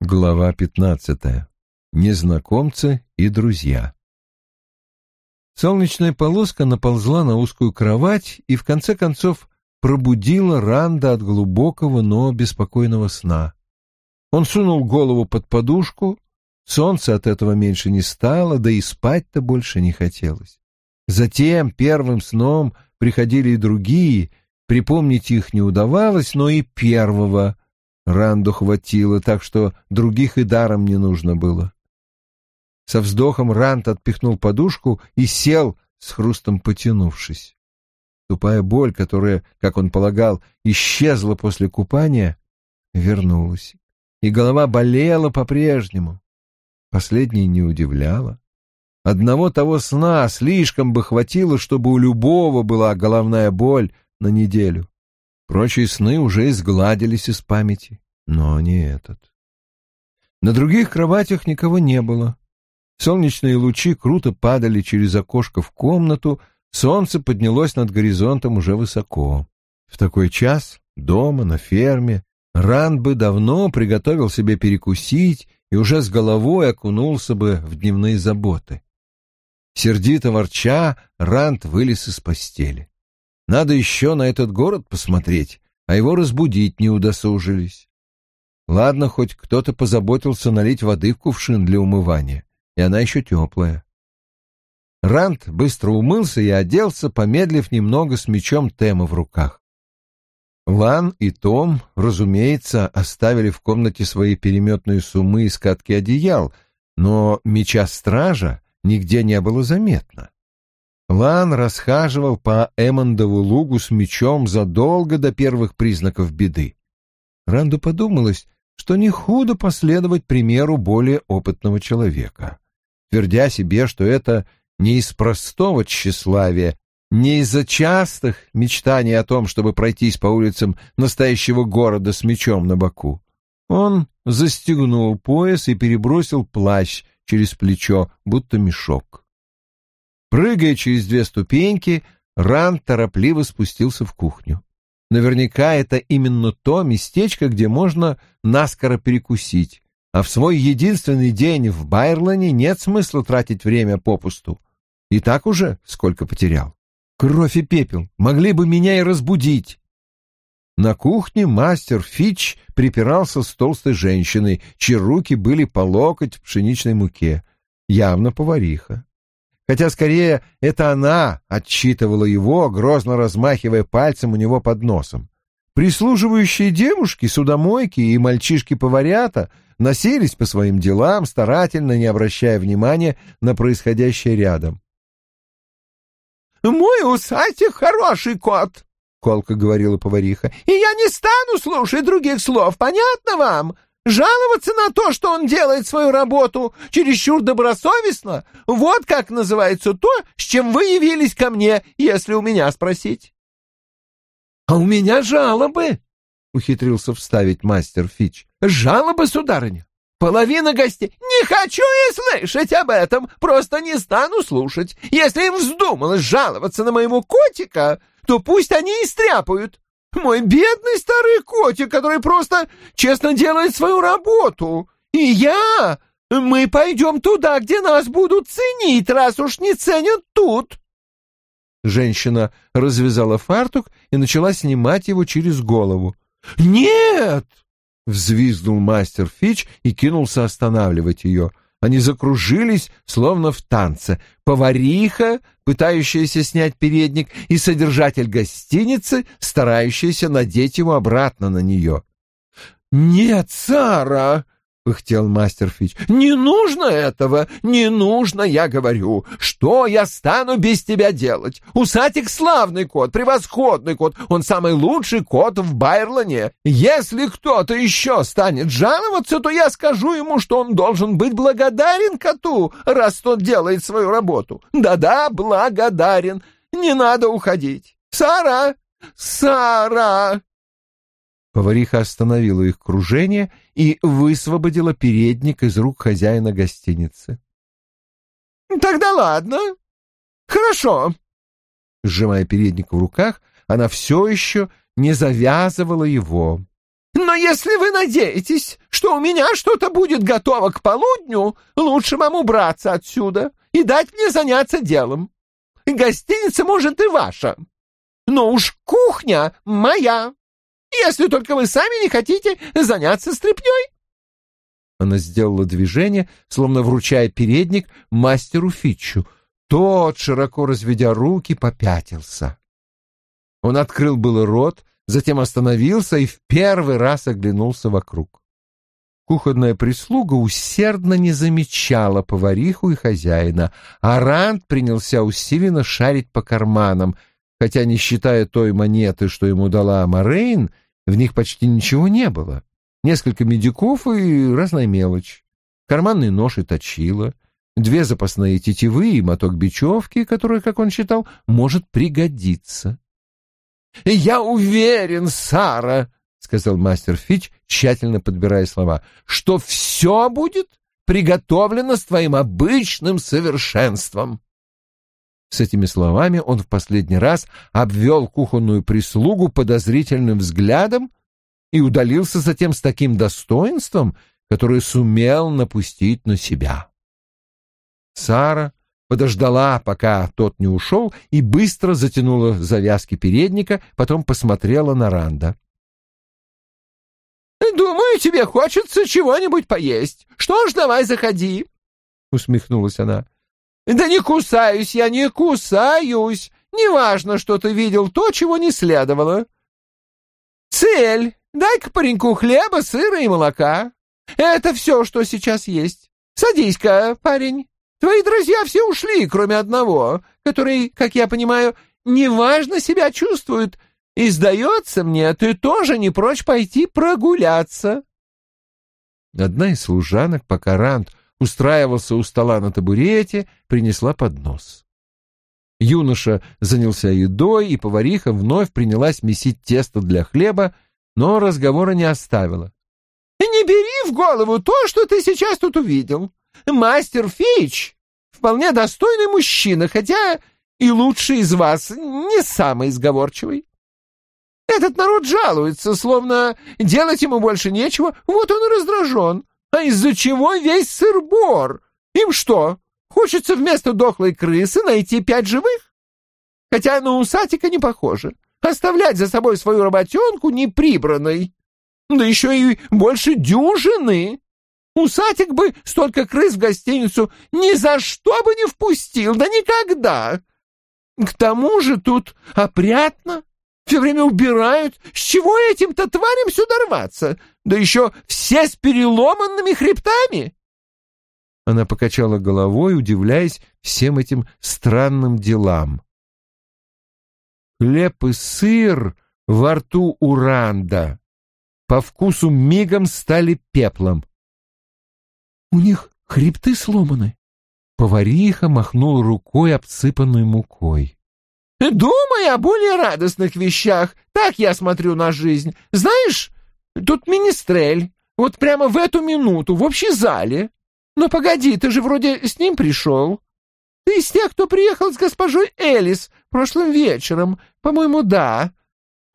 Глава пятнадцатая. Незнакомцы и друзья. Солнечная полоска наползла на узкую кровать и в конце концов пробудила Ранда от глубокого, но беспокойного сна. Он сунул голову под подушку, солнце от этого меньше не стало, да и спать-то больше не хотелось. Затем первым сном приходили и другие, припомнить их не удавалось, но и первого Ранду хватило, так что других и даром не нужно было. Со вздохом Ранд отпихнул подушку и сел, с хрустом потянувшись. Тупая боль, которая, как он полагал, исчезла после купания, вернулась, и голова болела по-прежнему. Последнее не удивляло. Одного того сна слишком бы хватило, чтобы у любого была головная боль на неделю. Прочие сны уже изгладились из памяти, но не этот. На других кроватях никого не было. Солнечные лучи круто падали через окошко в комнату, солнце поднялось над горизонтом уже высоко. В такой час дома, на ферме, Ран бы давно приготовил себе перекусить и уже с головой окунулся бы в дневные заботы. Сердито ворча, Ранд вылез из постели. Надо еще на этот город посмотреть, а его разбудить не удосужились. Ладно, хоть кто-то позаботился налить воды в кувшин для умывания, и она еще теплая. Ранд быстро умылся и оделся, помедлив немного с мечом Тема в руках. Лан и Том, разумеется, оставили в комнате свои переметные суммы и скатки одеял, но меча стража нигде не было заметно. Лан расхаживал по Эммондову лугу с мечом задолго до первых признаков беды. Ранду подумалось, что не худо последовать примеру более опытного человека, твердя себе, что это не из простого тщеславия, не из-за частых мечтаний о том, чтобы пройтись по улицам настоящего города с мечом на боку. Он застегнул пояс и перебросил плащ через плечо, будто мешок. Прыгая через две ступеньки, Ран торопливо спустился в кухню. Наверняка это именно то местечко, где можно наскоро перекусить, а в свой единственный день в Байрлане нет смысла тратить время попусту. И так уже сколько потерял. Кровь и пепел могли бы меня и разбудить. На кухне мастер Фич припирался с толстой женщиной, чьи руки были по локоть в пшеничной муке, явно повариха хотя скорее это она отчитывала его, грозно размахивая пальцем у него под носом. Прислуживающие девушки, судомойки и мальчишки-поварята носились по своим делам, старательно не обращая внимания на происходящее рядом. «Мой усатик хороший кот», — колко говорила повариха, — «и я не стану слушать других слов, понятно вам? Жаловаться на то, что он делает свою работу чересчур добросовестно, вот как называется то, с чем вы явились ко мне, если у меня спросить. — А у меня жалобы, — ухитрился вставить мастер Фич. — Жалобы, сударыня. Половина гостей... Не хочу я слышать об этом, просто не стану слушать. Если им вздумалось жаловаться на моему котика, то пусть они и. Мой бедный старый котик, который просто честно делает свою работу. И я... Мы пойдем туда, где нас будут ценить, раз уж не ценят тут. Женщина развязала фартук и начала снимать его через голову. «Нет!» — взвизгнул мастер Фич и кинулся останавливать ее. Они закружились, словно в танце. Повариха, пытающаяся снять передник, и содержатель гостиницы, старающийся надеть его обратно на нее. «Нет, Сара!» Пыхтел мастер Фич. «Не нужно этого! Не нужно, я говорю! Что я стану без тебя делать? Усатик славный кот, превосходный кот, он самый лучший кот в Байрлане. Если кто-то еще станет жаловаться, то я скажу ему, что он должен быть благодарен коту, раз тот делает свою работу. Да-да, благодарен. Не надо уходить. Сара! Сара!» Повариха остановила их кружение и высвободила передник из рук хозяина гостиницы. «Тогда ладно. Хорошо». Сжимая передник в руках, она все еще не завязывала его. Но если вы надеетесь, что у меня что-то будет готово к полудню, лучше вам убраться отсюда и дать мне заняться делом. Гостиница, может, и ваша, но уж кухня моя, если только вы сами не хотите заняться стряпнёй. Она сделала движение, словно вручая передник мастеру Фитчу. Тот, широко разведя руки, попятился. Он открыл было рот, затем остановился и в первый раз оглянулся вокруг. Кухонная прислуга усердно не замечала повариху и хозяина, а Ранд принялся усиленно шарить по карманам, хотя, не считая той монеты, что ему дала Морейн, в них почти ничего не было несколько медиков и разная мелочь, карманный нож и точила, две запасные тетивы и моток бечевки, который, как он считал, может пригодиться. «Я уверен, Сара», — сказал мастер Фич, тщательно подбирая слова, — «что все будет приготовлено с твоим обычным совершенством». С этими словами он в последний раз обвел кухонную прислугу подозрительным взглядом и удалился затем с таким достоинством, которое сумел напустить на себя. Сара подождала, пока тот не ушел, и быстро затянула завязки передника, потом посмотрела на Ранда. «Думаю, тебе хочется чего-нибудь поесть. Что ж, давай заходи», — усмехнулась она. «Да не кусаюсь я, не кусаюсь. Неважно, что ты видел то, чего не следовало. Цель Дай-ка пареньку хлеба, сыра и молока. Это все, что сейчас есть. Садись-ка, парень. Твои друзья все ушли, кроме одного, который, как я понимаю, неважно себя чувствует. И, сдается мне, ты тоже не прочь пойти прогуляться. Одна из служанок, пока Рант устраивался у стола на табурете, принесла поднос. Юноша занялся едой, и повариха вновь принялась месить тесто для хлеба, но разговора не оставила. «Не бери в голову то, что ты сейчас тут увидел. Мастер Фич вполне достойный мужчина, хотя и лучший из вас не самый изговорчивый. Этот народ жалуется, словно делать ему больше нечего, вот он и раздражен. А из-за чего весь сыр-бор? Им что, хочется вместо дохлой крысы найти пять живых? Хотя на усатика не похоже оставлять за собой свою работенку неприбранной. Да еще и больше дюжины. Усатик бы столько крыс в гостиницу ни за что бы не впустил, да никогда. К тому же тут опрятно, все время убирают. С чего этим-то тварям сюда рваться? Да еще все с переломанными хребтами. Она покачала головой, удивляясь всем этим странным делам. Хлеб и сыр во рту Уранда по вкусу мигом стали пеплом. «У них хребты сломаны». Повариха махнула рукой, обсыпанной мукой. «Думай о более радостных вещах. Так я смотрю на жизнь. Знаешь, тут министрель. Вот прямо в эту минуту, в общей зале. Но погоди, ты же вроде с ним пришел. Ты из тех, кто приехал с госпожой Элис прошлым вечером. По-моему, да.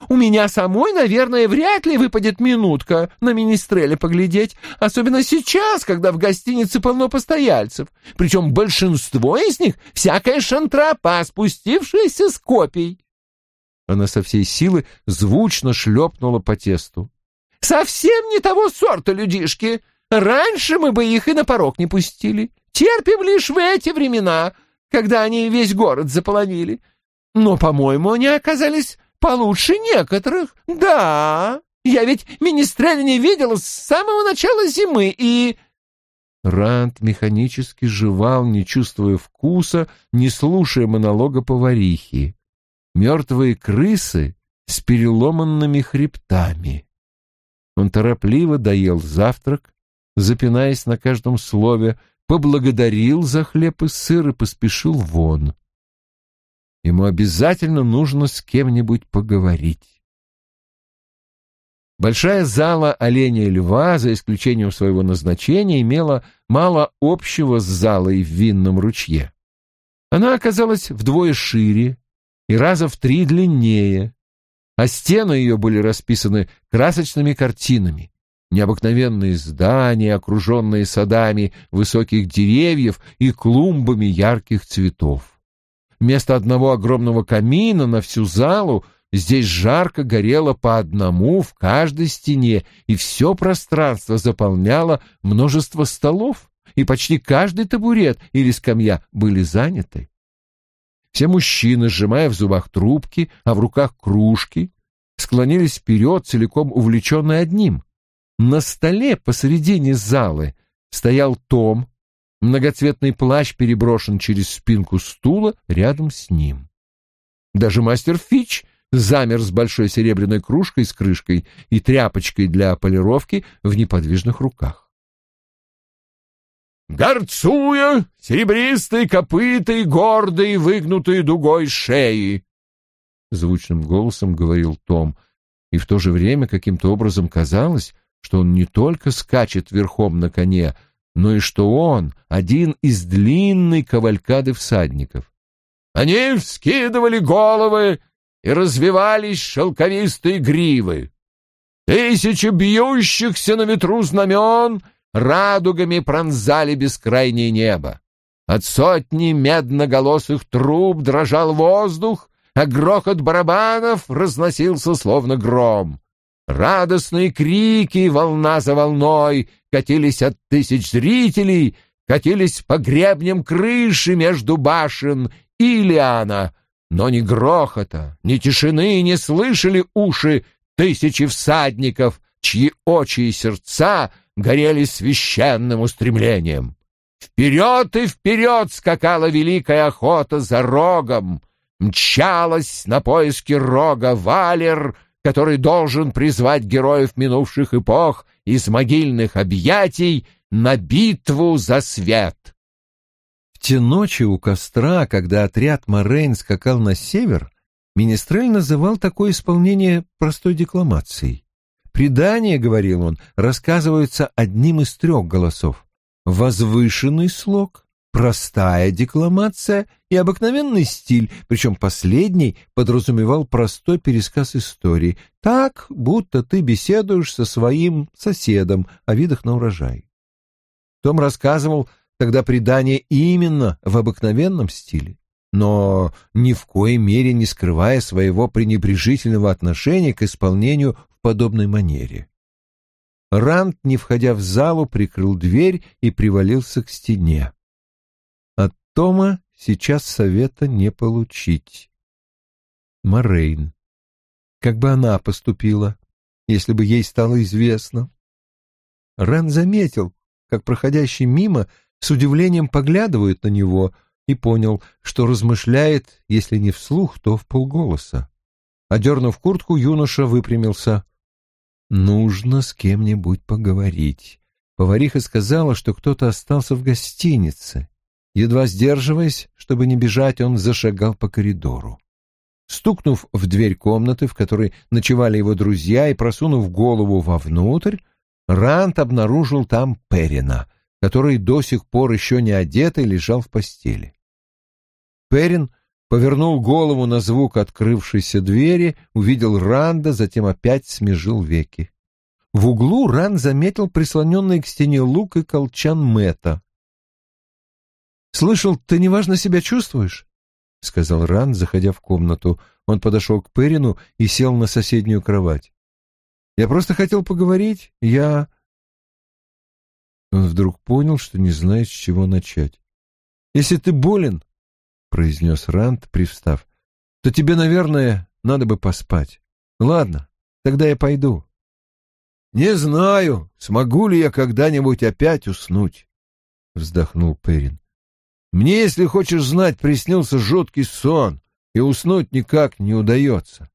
У меня самой, наверное, вряд ли выпадет минутка на министреле поглядеть, особенно сейчас, когда в гостинице полно постояльцев. Причем большинство из них — всякая шантропа, спустившаяся с копий. Она со всей силы звучно шлепнула по тесту. «Совсем не того сорта людишки. Раньше мы бы их и на порог не пустили. Терпим лишь в эти времена, когда они весь город заполонили. Но, по-моему, они оказались получше некоторых. Да, я ведь министреля не видел с самого начала зимы, и...» Рант механически жевал, не чувствуя вкуса, не слушая монолога поварихи. Мертвые крысы с переломанными хребтами. Он торопливо доел завтрак, запинаясь на каждом слове, поблагодарил за хлеб и сыр и поспешил вон. Ему обязательно нужно с кем-нибудь поговорить. Большая зала оленя и льва, за исключением своего назначения, имела мало общего с залой в винном ручье. Она оказалась вдвое шире и раза в три длиннее. а стены ее были расписаны красочными картинами. Необыкновенные здания, окруженные садами высоких деревьев и клумбами ярких цветов. Вместо одного огромного камина на всю залу здесь жарко горело по одному в каждой стене, и все пространство заполняло множество столов, и почти каждый табурет или скамья были заняты. Все мужчины, сжимая в зубах трубки, а в руках кружки, склонились вперед, целиком увлеченные одним. На столе посредине залы стоял том, многоцветный плащ переброшен через спинку стула рядом с ним. Даже мастер Фич замер с большой серебряной кружкой с крышкой и тряпочкой для полировки в неподвижных руках горцуя серебристой копытой гордой выгнутой дугой шеи. Звучным голосом говорил Том, и в то же время каким-то образом казалось, что он не только скачет верхом на коне, но и что он один из длинной кавалькады всадников. Они вскидывали головы и развивались шелковистые гривы. Тысячи бьющихся на ветру знамен радугами пронзали бескрайнее небо. От сотни медноголосых труб дрожал воздух, а грохот барабанов разносился словно гром. Радостные крики волна за волной катились от тысяч зрителей, катились по гребням крыши между башен Илиана, но ни грохота, ни тишины не слышали уши тысячи всадников, чьи очи и сердца — горели священным устремлением. Вперед и вперед скакала великая охота за рогом, мчалась на поиски рога Валер, который должен призвать героев минувших эпох из могильных объятий на битву за свет. В те ночи у костра, когда отряд Морейн скакал на север, Министрель называл такое исполнение простой декламацией. Предания, говорил он, рассказываются одним из трех голосов. Возвышенный слог, простая декламация и обыкновенный стиль, причем последний подразумевал простой пересказ истории, так, будто ты беседуешь со своим соседом о видах на урожай. Том рассказывал тогда предание именно в обыкновенном стиле, но ни в коей мере не скрывая своего пренебрежительного отношения к исполнению подобной манере. Ранд, не входя в залу, прикрыл дверь и привалился к стене. Тома сейчас совета не получить. Морейн. Как бы она поступила, если бы ей стало известно? Ран заметил, как проходящий мимо с удивлением поглядывают на него, и понял, что размышляет, если не вслух, то в полголоса. Одернув куртку, юноша выпрямился. Нужно с кем-нибудь поговорить. Повариха сказала, что кто-то остался в гостинице. Едва сдерживаясь, чтобы не бежать, он зашагал по коридору. Стукнув в дверь комнаты, в которой ночевали его друзья, и просунув голову вовнутрь, Рант обнаружил там Перина, который до сих пор еще не одетый лежал в постели. Перин повернул голову на звук открывшейся двери, увидел Ранда, затем опять смежил веки. В углу Ран заметил прислоненный к стене лук и колчан Мэтта. «Слышал, ты неважно себя чувствуешь?» — сказал Ран, заходя в комнату. Он подошел к Перину и сел на соседнюю кровать. «Я просто хотел поговорить. Я...» Он вдруг понял, что не знает, с чего начать. «Если ты болен, произнес Рант, привстав, — то тебе, наверное, надо бы поспать. Ладно, тогда я пойду. — Не знаю, смогу ли я когда-нибудь опять уснуть, — вздохнул Перин. — Мне, если хочешь знать, приснился жуткий сон, и уснуть никак не удается.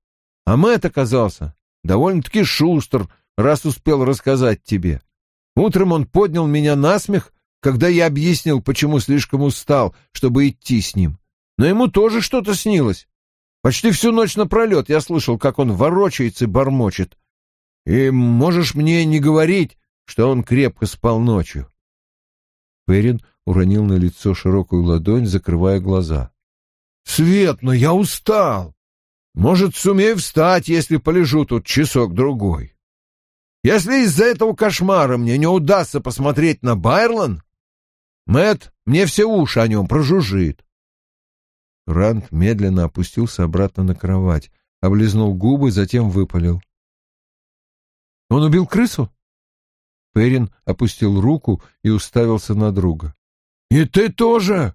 А Мэтт оказался довольно-таки шустр, раз успел рассказать тебе. Утром он поднял меня на смех, когда я объяснил, почему слишком устал, чтобы идти с ним но ему тоже что-то снилось. Почти всю ночь напролет я слышал, как он ворочается и бормочет. И можешь мне не говорить, что он крепко спал ночью. Перин уронил на лицо широкую ладонь, закрывая глаза. — Свет, но я устал! Может, сумею встать, если полежу тут часок-другой. Если из-за этого кошмара мне не удастся посмотреть на Байрлан, Мэт мне все уши о нем прожужжит. Ранд медленно опустился обратно на кровать, облизнул губы, затем выпалил. «Он убил крысу?» Перин опустил руку и уставился на друга. «И ты тоже!»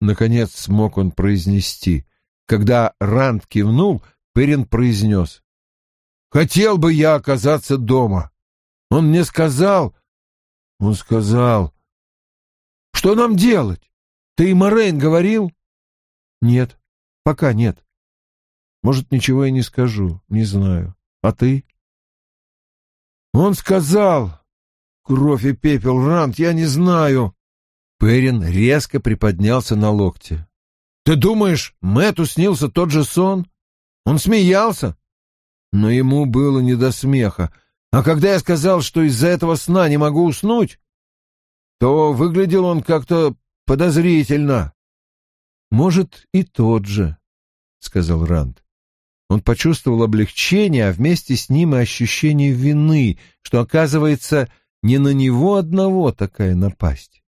Наконец смог он произнести. Когда Ранд кивнул, Перин произнес. «Хотел бы я оказаться дома. Он мне сказал...» «Он сказал...» «Что нам делать? Ты и Морейн говорил?» «Нет, пока нет. Может, ничего и не скажу, не знаю. А ты?» «Он сказал...» «Кровь и пепел, Ранд, я не знаю...» Перин резко приподнялся на локте. «Ты думаешь, Мэтту снился тот же сон? Он смеялся?» Но ему было не до смеха. А когда я сказал, что из-за этого сна не могу уснуть, то выглядел он как-то подозрительно. «Может, и тот же», — сказал Ранд. Он почувствовал облегчение, а вместе с ним и ощущение вины, что, оказывается, не на него одного такая напасть.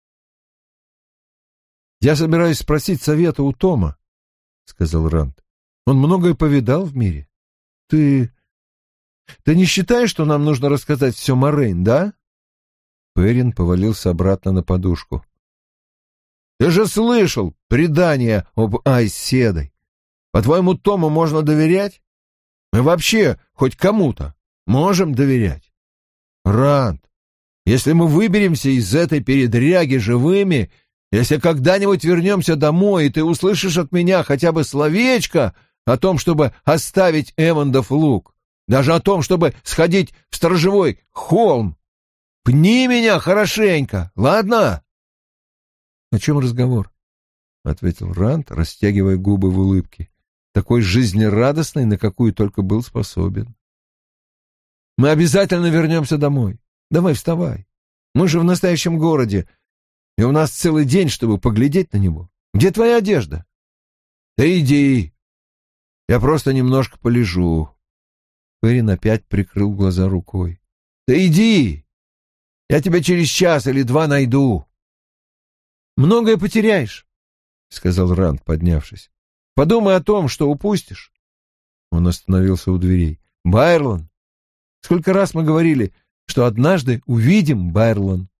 «Я собираюсь спросить совета у Тома», — сказал Ранд. «Он многое повидал в мире. Ты... Ты не считаешь, что нам нужно рассказать все Морейн, да?» Перин повалился обратно на подушку. «Ты же слышал предание об Айседой. По-твоему, Тому можно доверять? Мы вообще хоть кому-то можем доверять? Ранд, если мы выберемся из этой передряги живыми, если когда-нибудь вернемся домой, и ты услышишь от меня хотя бы словечко о том, чтобы оставить Эммондов лук, даже о том, чтобы сходить в сторожевой холм, пни меня хорошенько, ладно? — О чем разговор? — ответил Рант, растягивая губы в улыбке, такой жизнерадостной, на какую только был способен. — Мы обязательно вернемся домой. Давай вставай. Мы же в настоящем городе, и у нас целый день, чтобы поглядеть на него. Где твоя одежда? Да иди. Я просто немножко полежу. Перин опять прикрыл глаза рукой. Да иди. Я тебя через час или два найду. Многое потеряешь, сказал Ранд, поднявшись. Подумай о том, что упустишь. Он остановился у дверей. Байрлон. Сколько раз мы говорили, что однажды увидим Байрлон.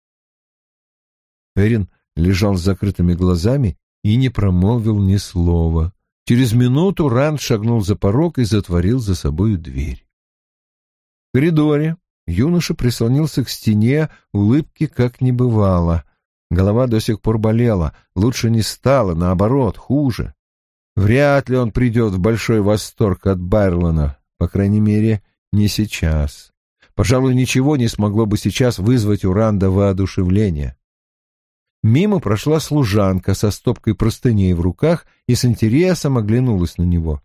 Эрин лежал с закрытыми глазами и не промолвил ни слова. Через минуту Ранд шагнул за порог и затворил за собою дверь. В коридоре юноша прислонился к стене, улыбки как не бывало. Голова до сих пор болела, лучше не стало, наоборот, хуже. Вряд ли он придет в большой восторг от Байрлона, по крайней мере, не сейчас. Пожалуй, ничего не смогло бы сейчас вызвать у Ранда воодушевление. Мимо прошла служанка со стопкой простыней в руках и с интересом оглянулась на него.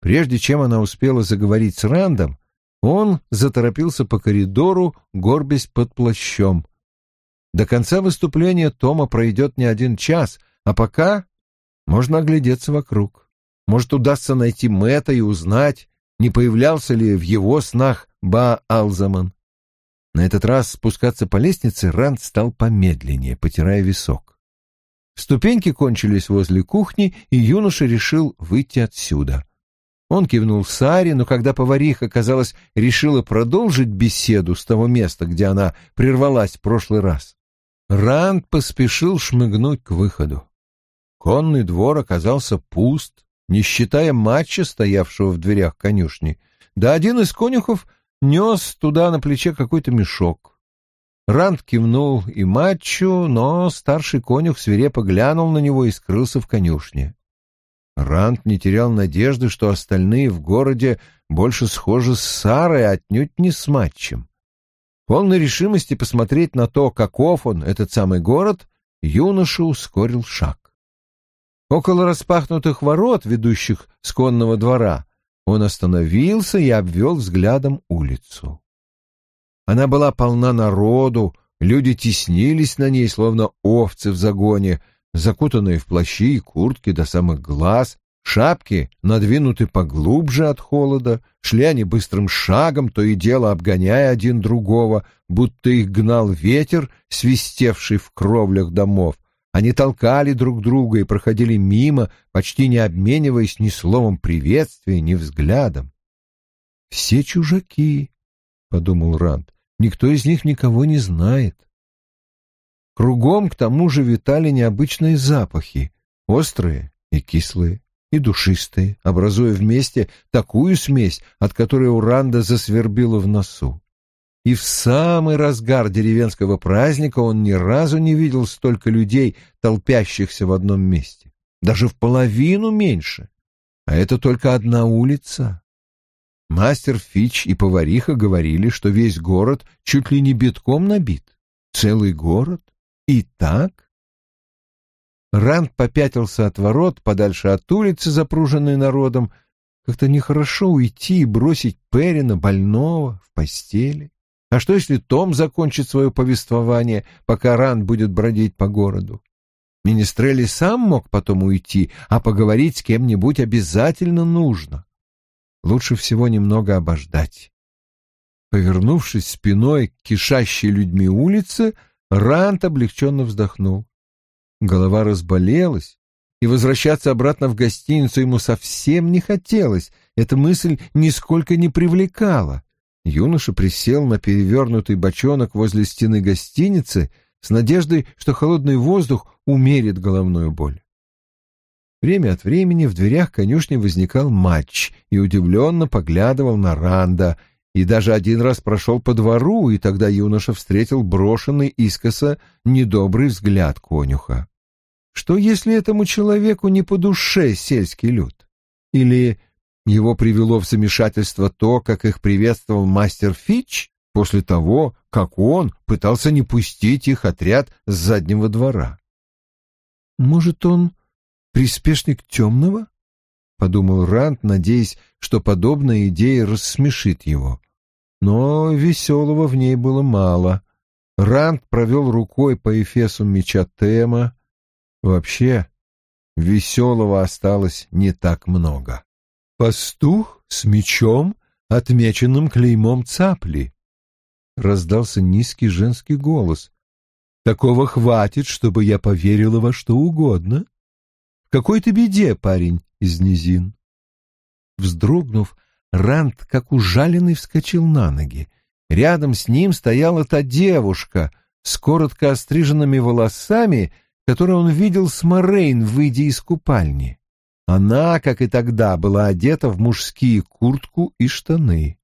Прежде чем она успела заговорить с Рандом, он заторопился по коридору, горбясь под плащом. До конца выступления Тома пройдет не один час, а пока можно оглядеться вокруг. Может, удастся найти Мэтта и узнать, не появлялся ли в его снах Ба-Алзаман. На этот раз спускаться по лестнице Ранд стал помедленнее, потирая висок. Ступеньки кончились возле кухни, и юноша решил выйти отсюда. Он кивнул Саре, но когда повариха, казалось, решила продолжить беседу с того места, где она прервалась в прошлый раз, Ранд поспешил шмыгнуть к выходу. Конный двор оказался пуст, не считая матча, стоявшего в дверях конюшни, да один из конюхов нес туда на плече какой-то мешок. Ранд кивнул и матчу, но старший конюх свирепо глянул на него и скрылся в конюшне. Ранд не терял надежды, что остальные в городе больше схожи с Сарой, а отнюдь не с матчем. Полной решимости посмотреть на то, каков он, этот самый город, юноша ускорил шаг. Около распахнутых ворот, ведущих с конного двора, он остановился и обвел взглядом улицу. Она была полна народу, люди теснились на ней, словно овцы в загоне, закутанные в плащи и куртки до самых глаз, Шапки надвинуты поглубже от холода, шли они быстрым шагом, то и дело обгоняя один другого, будто их гнал ветер, свистевший в кровлях домов. Они толкали друг друга и проходили мимо, почти не обмениваясь ни словом приветствия, ни взглядом. «Все чужаки», — подумал Ранд, — «никто из них никого не знает». Кругом к тому же витали необычные запахи, острые и кислые и душистые, образуя вместе такую смесь, от которой у Ранда засвербило в носу. И в самый разгар деревенского праздника он ни разу не видел столько людей, толпящихся в одном месте. Даже в половину меньше. А это только одна улица. Мастер Фич и повариха говорили, что весь город чуть ли не битком набит. Целый город? И так? Ранд попятился от ворот, подальше от улицы, запруженной народом. Как-то нехорошо уйти и бросить Перина, больного, в постели. А что, если Том закончит свое повествование, пока Ранд будет бродить по городу? Министрели сам мог потом уйти, а поговорить с кем-нибудь обязательно нужно. Лучше всего немного обождать. Повернувшись спиной к кишащей людьми улице, Рант облегченно вздохнул. Голова разболелась, и возвращаться обратно в гостиницу ему совсем не хотелось. Эта мысль нисколько не привлекала. Юноша присел на перевернутый бочонок возле стены гостиницы с надеждой, что холодный воздух умерит головную боль. Время от времени в дверях конюшни возникал матч и удивленно поглядывал на Ранда, и даже один раз прошел по двору, и тогда юноша встретил брошенный искоса недобрый взгляд конюха. Что, если этому человеку не по душе сельский люд? Или его привело в замешательство то, как их приветствовал мастер Фич после того, как он пытался не пустить их отряд с заднего двора? Может, он приспешник темного? — подумал Рант, надеясь, что подобная идея рассмешит его. Но веселого в ней было мало. Рант провел рукой по эфесу меча Тема, Вообще, веселого осталось не так много. Пастух с мечом, отмеченным клеймом цапли. Раздался низкий женский голос. Такого хватит, чтобы я поверила во что угодно. В какой-то беде, парень из низин. Вздрогнув, Ранд, как ужаленный, вскочил на ноги. Рядом с ним стояла та девушка с коротко остриженными волосами которую он видел с Морейн, выйдя из купальни. Она, как и тогда, была одета в мужские куртку и штаны.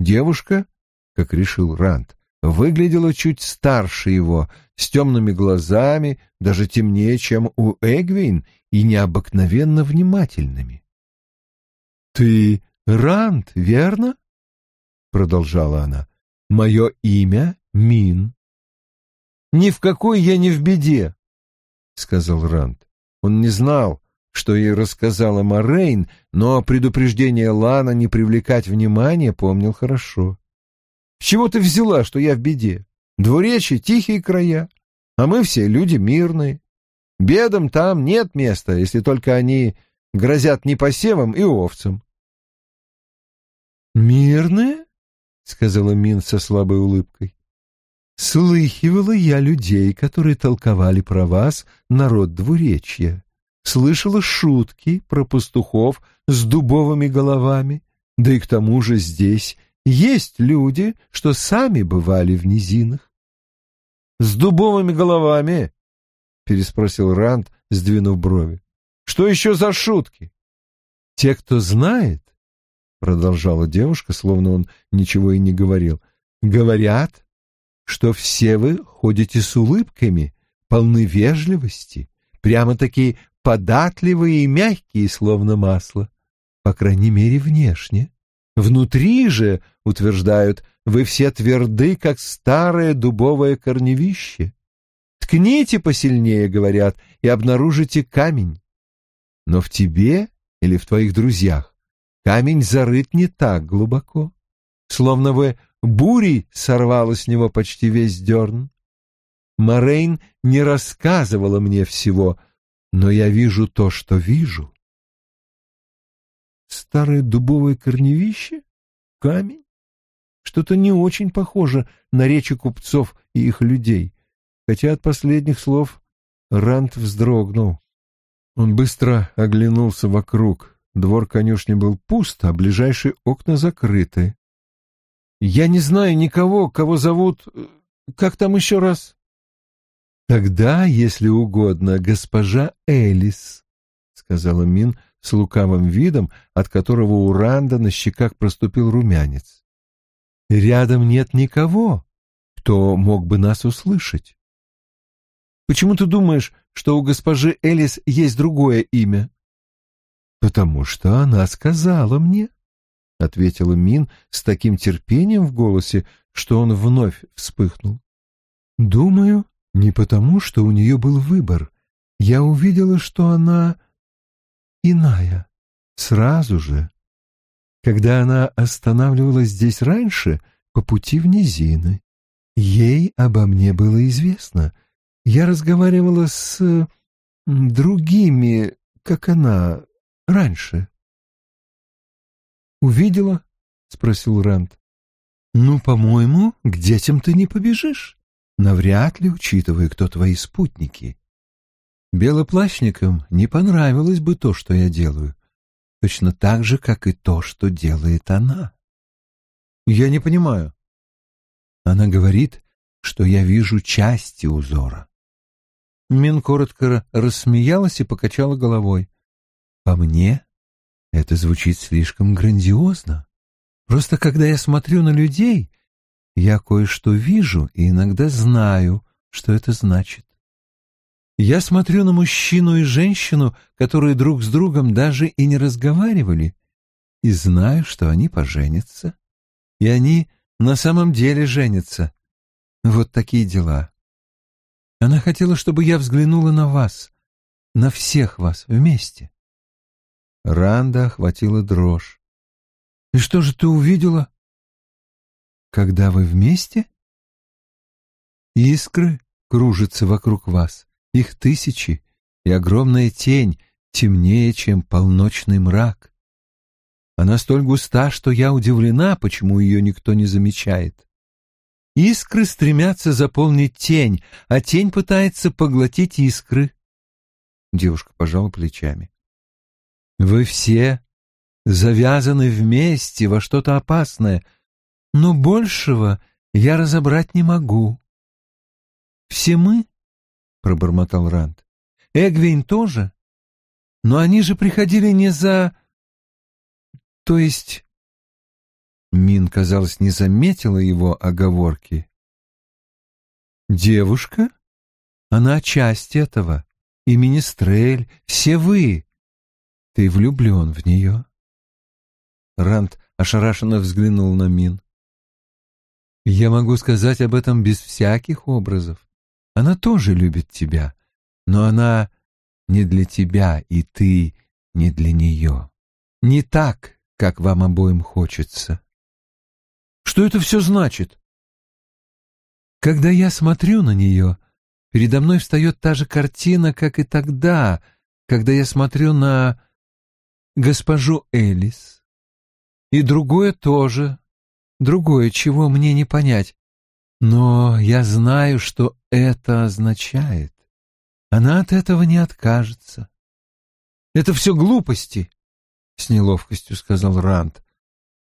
Девушка, как решил Рант, выглядела чуть старше его, с темными глазами, даже темнее, чем у Эгвин, и необыкновенно внимательными. «Ты Рант, верно?» — продолжала она. «Мое имя Мин». «Ни в какой я не в беде», — сказал Ранд. Он не знал, что ей рассказала Морейн, но предупреждение Лана не привлекать внимания помнил хорошо. «С чего ты взяла, что я в беде? Двуречье — тихие края, а мы все люди мирные. Бедам там нет места, если только они грозят непосевам и овцам». «Мирные?» — сказала Мин со слабой улыбкой. Слыхивала я людей, которые толковали про вас, народ двуречья. Слышала шутки про пастухов с дубовыми головами. Да и к тому же здесь есть люди, что сами бывали в низинах. — С дубовыми головами? — переспросил Ранд, сдвинув брови. — Что еще за шутки? — Те, кто знает, — продолжала девушка, словно он ничего и не говорил, — говорят, что все вы ходите с улыбками, полны вежливости, прямо-таки податливые и мягкие, словно масло, по крайней мере, внешне. Внутри же, утверждают, вы все тверды, как старое дубовое корневище. Ткните посильнее, говорят, и обнаружите камень. Но в тебе или в твоих друзьях камень зарыт не так глубоко, словно вы бурей сорвало с него почти весь дерн. Морейн не рассказывала мне всего, но я вижу то, что вижу. старое дубовое корневище? Камень? Что-то не очень похоже на речи купцов и их людей, хотя от последних слов Рант вздрогнул. Он быстро оглянулся вокруг. Двор конюшни был пуст, а ближайшие окна закрыты. «Я не знаю никого, кого зовут... Как там еще раз?» «Тогда, если угодно, госпожа Элис», — сказала Мин с лукавым видом, от которого у Ранда на щеках проступил румянец. «Рядом нет никого, кто мог бы нас услышать». «Почему ты думаешь, что у госпожи Элис есть другое имя?» «Потому что она сказала мне», — ответила Мин с таким терпением в голосе, что он вновь вспыхнул. «Думаю, не потому, что у нее был выбор. Я увидела, что она иная. Сразу же. Когда она останавливалась здесь раньше, по пути в низины. Ей обо мне было известно. Я разговаривала с другими, как она, раньше. «Увидела?» — спросил Рэнд. «Ну, по-моему, к детям ты не побежишь, навряд ли учитывая, кто твои спутники. Белоплащникам не понравилось бы то, что я делаю, точно так же, как и то, что делает она. Я не понимаю. Она говорит, что я вижу части узора. Мин коротко рассмеялась и покачала головой. По мне, это звучит слишком грандиозно. Просто когда я смотрю на людей, я кое-что вижу и иногда знаю, что это значит. Я смотрю на мужчину и женщину, которые друг с другом даже и не разговаривали, и знаю, что они поженятся. И они на самом деле женятся. Вот такие дела. Она хотела, чтобы я взглянула на вас, на всех вас вместе. Ранда охватила дрожь. «И что же ты увидела?» «Когда вы вместе?» «Искры кружатся вокруг вас. Их тысячи, и огромная тень темнее, чем полночный мрак. Она столь густа, что я удивлена, почему ее никто не замечает. Искры стремятся заполнить тень, а тень пытается поглотить искры. Девушка пожала плечами. Вы все завязаны вместе во что-то опасное, но большего я разобрать не могу. Все мы пробормотал Ранд. Эгвин тоже? Но они же приходили не за... То есть... Мин, казалось, не заметила его оговорки. «Девушка? Она часть этого. И Министрель, все вы. Ты влюблен в нее?» Ранд ошарашенно взглянул на Мин. «Я могу сказать об этом без всяких образов. Она тоже любит тебя, но она не для тебя, и ты не для нее. Не так, как вам обоим хочется. Что это все значит? Когда я смотрю на нее, передо мной встает та же картина, как и тогда, когда я смотрю на госпожу Элис. И другое тоже, другое, чего мне не понять. Но я знаю, что это означает. Она от этого не откажется. Это все глупости, — с неловкостью сказал Ранд.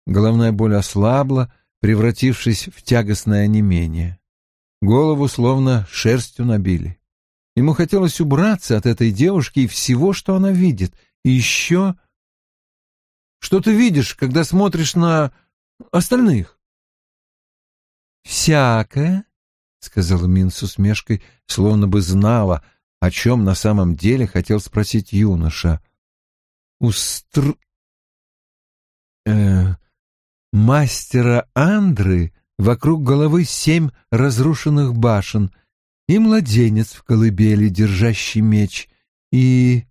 Головная боль ослабла, превратившись в тягостное онемение. Голову словно шерстью набили. Ему хотелось убраться от этой девушки и всего, что она видит. И еще... Что ты видишь, когда смотришь на остальных? «Всякое», — сказала Мин с усмешкой, словно бы знала, о чем на самом деле хотел спросить юноша. «Устр...» э, «Мастера Андры вокруг головы семь разрушенных башен, и младенец в колыбели, держащий меч, и...»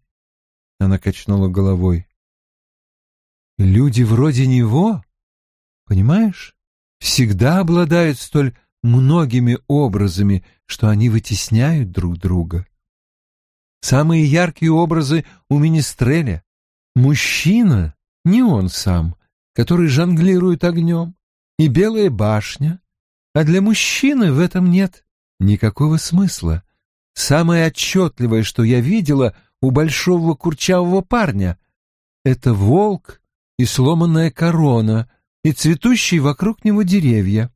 Она качнула головой. «Люди вроде него, понимаешь?» всегда обладают столь многими образами, что они вытесняют друг друга. Самые яркие образы у Министреля. Мужчина не он сам, который жонглирует огнем, и белая башня, а для мужчины в этом нет никакого смысла. Самое отчетливое, что я видела у большого курчавого парня, — это волк и сломанная корона, и цветущие вокруг него деревья.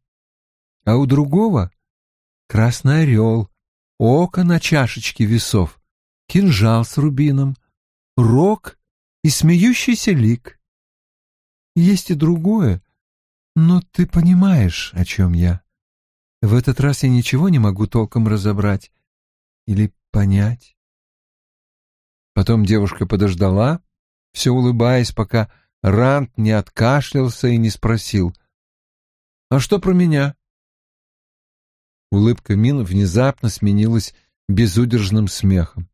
А у другого — красный орел, око на чашечке весов, кинжал с рубином, рог и смеющийся лик. Есть и другое, но ты понимаешь, о чем я. В этот раз я ничего не могу толком разобрать или понять. Потом девушка подождала, все улыбаясь, пока Рант не откашлялся и не спросил. «А что про меня?» Улыбка Мин внезапно сменилась безудержным смехом.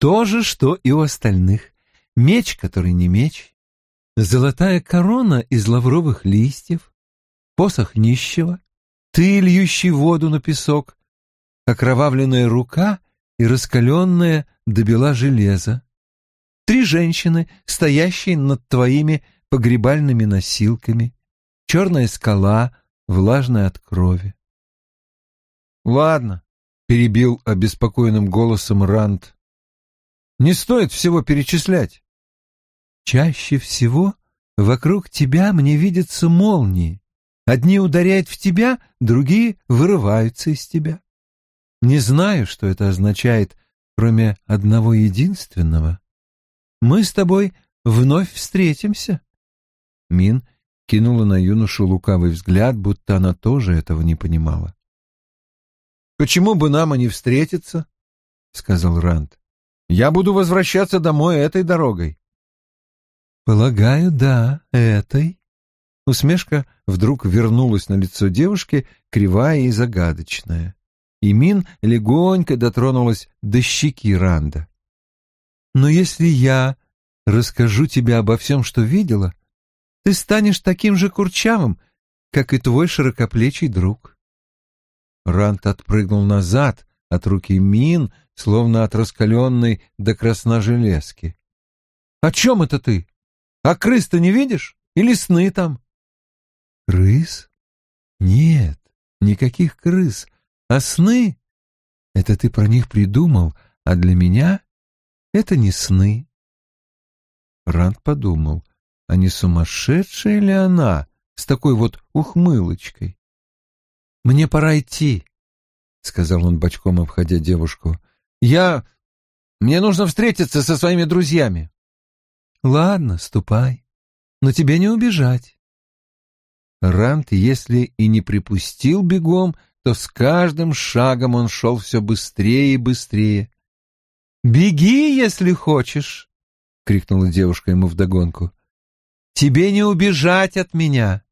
То же, что и у остальных. Меч, который не меч, золотая корона из лавровых листьев, посох нищего, ты, льющий воду на песок, окровавленная рука и раскаленное до бела железо. Три женщины, стоящие над твоими погребальными носилками, черная скала, влажная от крови. «Ладно», — перебил обеспокоенным голосом Ранд, — «не стоит всего перечислять». «Чаще всего вокруг тебя мне видятся молнии. Одни ударяют в тебя, другие вырываются из тебя. Не знаю, что это означает, кроме одного единственного. Мы с тобой вновь встретимся. Мин кинула на юношу лукавый взгляд, будто она тоже этого не понимала. «Почему бы нам и не встретиться?» — сказал Ранд. «Я буду возвращаться домой этой дорогой». «Полагаю, да, этой». Усмешка вдруг вернулась на лицо девушки, кривая и загадочная и Мин легонько дотронулась до щеки Ранда. «Но если я расскажу тебе обо всем, что видела, ты станешь таким же курчавым, как и твой широкоплечий друг». Ранд отпрыгнул назад от руки Мин, словно от раскаленной до красна железки. «О чем это ты? А крыс-то не видишь? Или сны там?» «Крыс? Нет, никаких крыс. А сны — это ты про них придумал, а для меня это не сны. Ранд подумал, а не сумасшедшая ли она с такой вот ухмылочкой? «Мне пора идти», — сказал он бочком, обходя девушку. «Я... Мне нужно встретиться со своими друзьями». «Ладно, ступай, но тебе не убежать». Ранд, если и не припустил бегом, — то с каждым шагом он шел все быстрее и быстрее. «Беги, если хочешь!» — крикнула девушка ему вдогонку. «Тебе не убежать от меня!»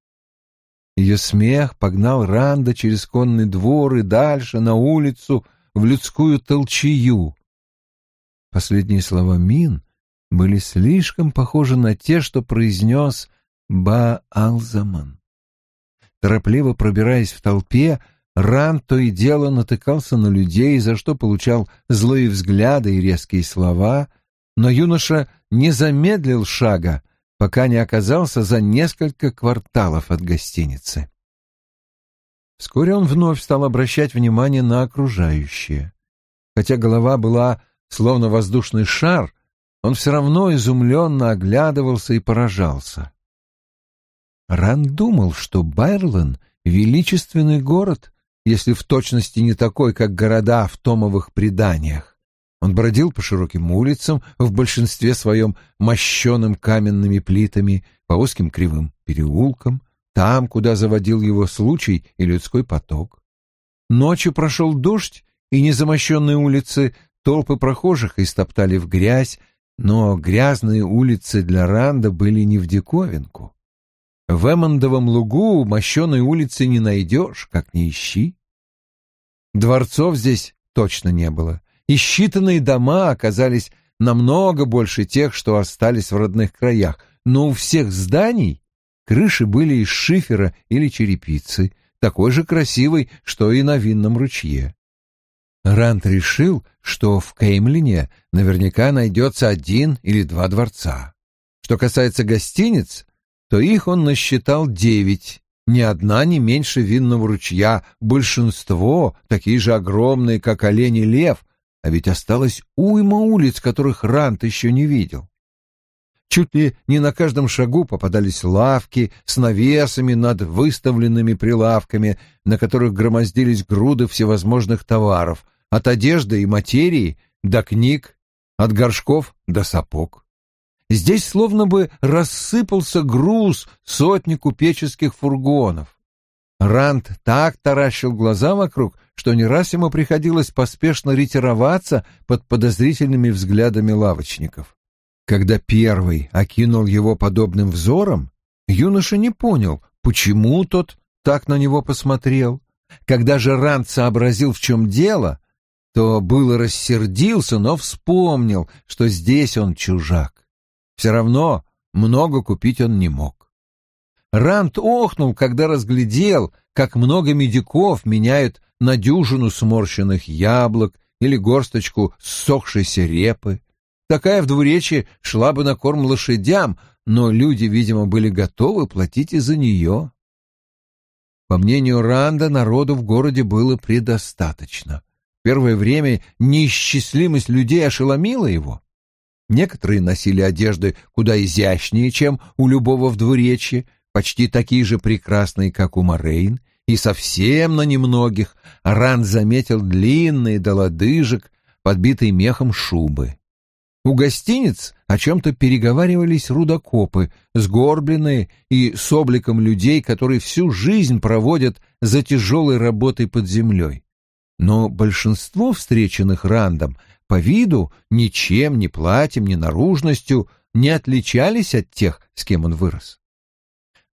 Ее смех погнал Ранда через конный двор и дальше, на улицу, в людскую толчею. Последние слова Мин были слишком похожи на те, что произнес Ба-Алзаман. Торопливо пробираясь в толпе, Ран то и дело натыкался на людей, за что получал злые взгляды и резкие слова, но юноша не замедлил шага, пока не оказался за несколько кварталов от гостиницы. Вскоре он вновь стал обращать внимание на окружающее. Хотя голова была словно воздушный шар, он все равно изумленно оглядывался и поражался. Ран думал, что Байрлен — величественный город, если в точности не такой, как города в томовых преданиях. Он бродил по широким улицам, в большинстве своем мощеным каменными плитами, по узким кривым переулкам, там, куда заводил его случай и людской поток. Ночью прошел дождь, и незамощенные улицы толпы прохожих истоптали в грязь, но грязные улицы для Ранда были не в диковинку. В Эммондовом лугу мощеной улицы не найдешь, как ни ищи. Дворцов здесь точно не было, и считанные дома оказались намного больше тех, что остались в родных краях, но у всех зданий крыши были из шифера или черепицы, такой же красивой, что и на винном ручье. Рант решил, что в Кеймлине наверняка найдется один или два дворца. Что касается гостиниц, то их он насчитал девять, ни одна не меньше винного ручья, большинство такие же огромные, как олень и лев, а ведь осталось уйма улиц, которых Рант еще не видел. Чуть ли не на каждом шагу попадались лавки с навесами над выставленными прилавками, на которых громоздились груды всевозможных товаров, от одежды и материи до книг, от горшков до сапог. Здесь словно бы рассыпался груз сотни купеческих фургонов. Ранд так таращил глаза вокруг, что не раз ему приходилось поспешно ретироваться под подозрительными взглядами лавочников. Когда первый окинул его подобным взором, юноша не понял, почему тот так на него посмотрел. Когда же Ранд сообразил, в чем дело, то было рассердился, но вспомнил, что здесь он чужак. Все равно много купить он не мог. Ранд охнул, когда разглядел, как много медиков меняют на дюжину сморщенных яблок или горсточку ссохшейся репы. Такая в двуречии шла бы на корм лошадям, но люди, видимо, были готовы платить и за нее. По мнению Ранда, народу в городе было предостаточно. В первое время неисчислимость людей ошеломила его. Некоторые носили одежды куда изящнее, чем у любого в двуречье, почти такие же прекрасные, как у Морейн, и совсем на немногих Ранд заметил длинные до лодыжек, подбитые мехом шубы. У гостиниц о чем-то переговаривались рудокопы, сгорбленные и с обликом людей, которые всю жизнь проводят за тяжелой работой под землей. Но большинство встреченных Рандом по виду ничем, ни платьем, ни наружностью не отличались от тех, с кем он вырос.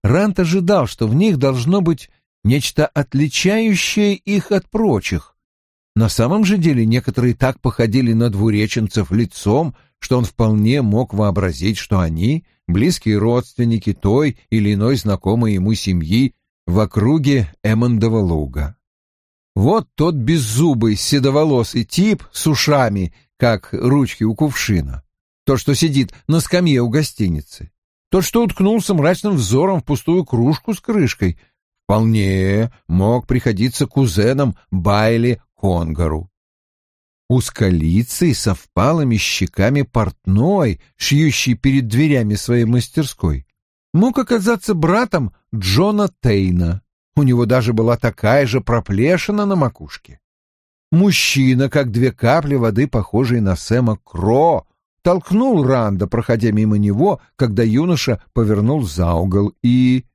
Ранд ожидал, что в них должно быть нечто отличающее их от прочих, на самом же деле некоторые так походили на двуреченцев лицом, что он вполне мог вообразить, что они — близкие родственники той или иной знакомой ему семьи в округе Эммондова луга. Вот тот беззубый седоволосый тип с ушами, как ручки у кувшина. Тот, что сидит на скамье у гостиницы. Тот, что уткнулся мрачным взором в пустую кружку с крышкой, вполне мог приходиться кузеном Байли Конгару. Узколицый со впалыми щеками портной, шьющий перед дверями своей мастерской, мог оказаться братом Джона Тейна. У него даже была такая же проплешина на макушке. Мужчина, как две капли воды, похожий на Сэма Кро, толкнул Ранда, проходя мимо него, когда юноша повернул за угол и...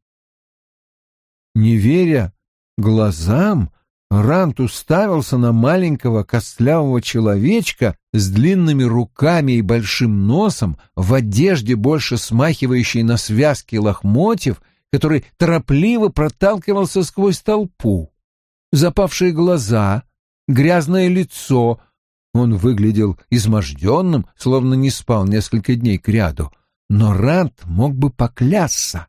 Не веря глазам, Рант уставился на маленького костлявого человечка с длинными руками и большим носом, в одежде, больше смахивающей на связки лохмотьев, который торопливо проталкивался сквозь толпу. Запавшие глаза, грязное лицо. Он выглядел изможденным, словно не спал несколько дней кряду. Но Рант мог бы поклясться,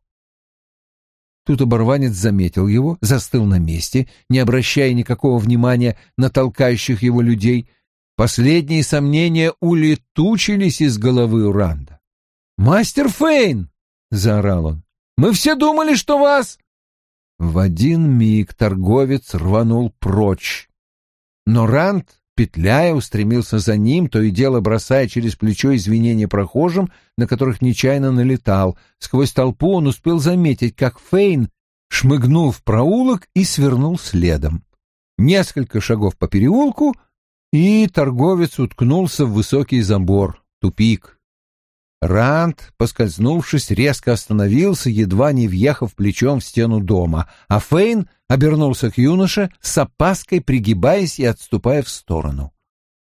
Тут оборванец заметил его, застыл на месте, не обращая никакого внимания на толкающих его людей. Последние сомнения улетучились из головы Уранда. «Мастер Фейн!» — заорал он. «Мы все думали, что вас...» В один миг торговец рванул прочь. Но Ранд петляя, устремился за ним, то и дело бросая через плечо извинения прохожим, на которых нечаянно налетал. Сквозь толпу он успел заметить, как Фейн шмыгнул в проулок и свернул следом. Несколько шагов по переулку, и торговец уткнулся в высокий забор, тупик. Ранд, поскользнувшись, резко остановился, едва не въехав плечом в стену дома, а Фейн обернулся к юноше, с опаской пригибаясь и отступая в сторону.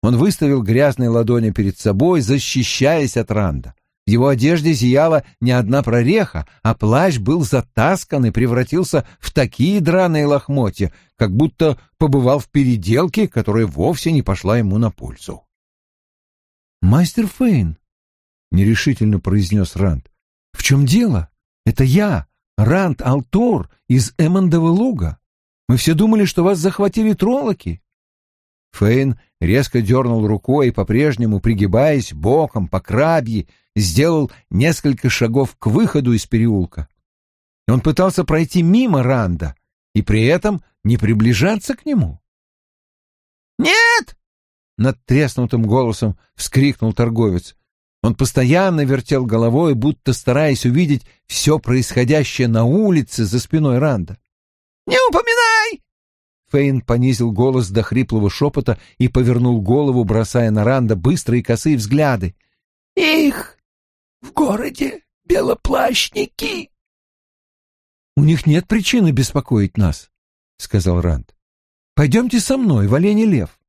Он выставил грязные ладони перед собой, защищаясь от Ранда. В его одежде зияла не одна прореха, а плащ был затаскан и превратился в такие драные лохмотья, как будто побывал в переделке, которая вовсе не пошла ему на пользу. «Мастер Фейн», — нерешительно произнес Ранд. «В чем дело? Это я, Ранд Алтор из Эммондова луга. Мы все думали, что вас захватили троллоки». Фейн резко дернул рукой и, по-прежнему пригибаясь боком по крабье, сделал несколько шагов к выходу из переулка. Он пытался пройти мимо Ранда и при этом не приближаться к нему. «Нет!» — над треснутым голосом вскрикнул торговец. Он постоянно вертел головой, будто стараясь увидеть все происходящее на улице за спиной Ранда. «Не упоминай!» Фейн понизил голос до хриплого шепота и повернул голову, бросая на Ранда быстрые косые взгляды. «Их в городе белоплащники!» «У них нет причины беспокоить нас», — сказал Ранд. «Пойдемте со мной в Олене Лев.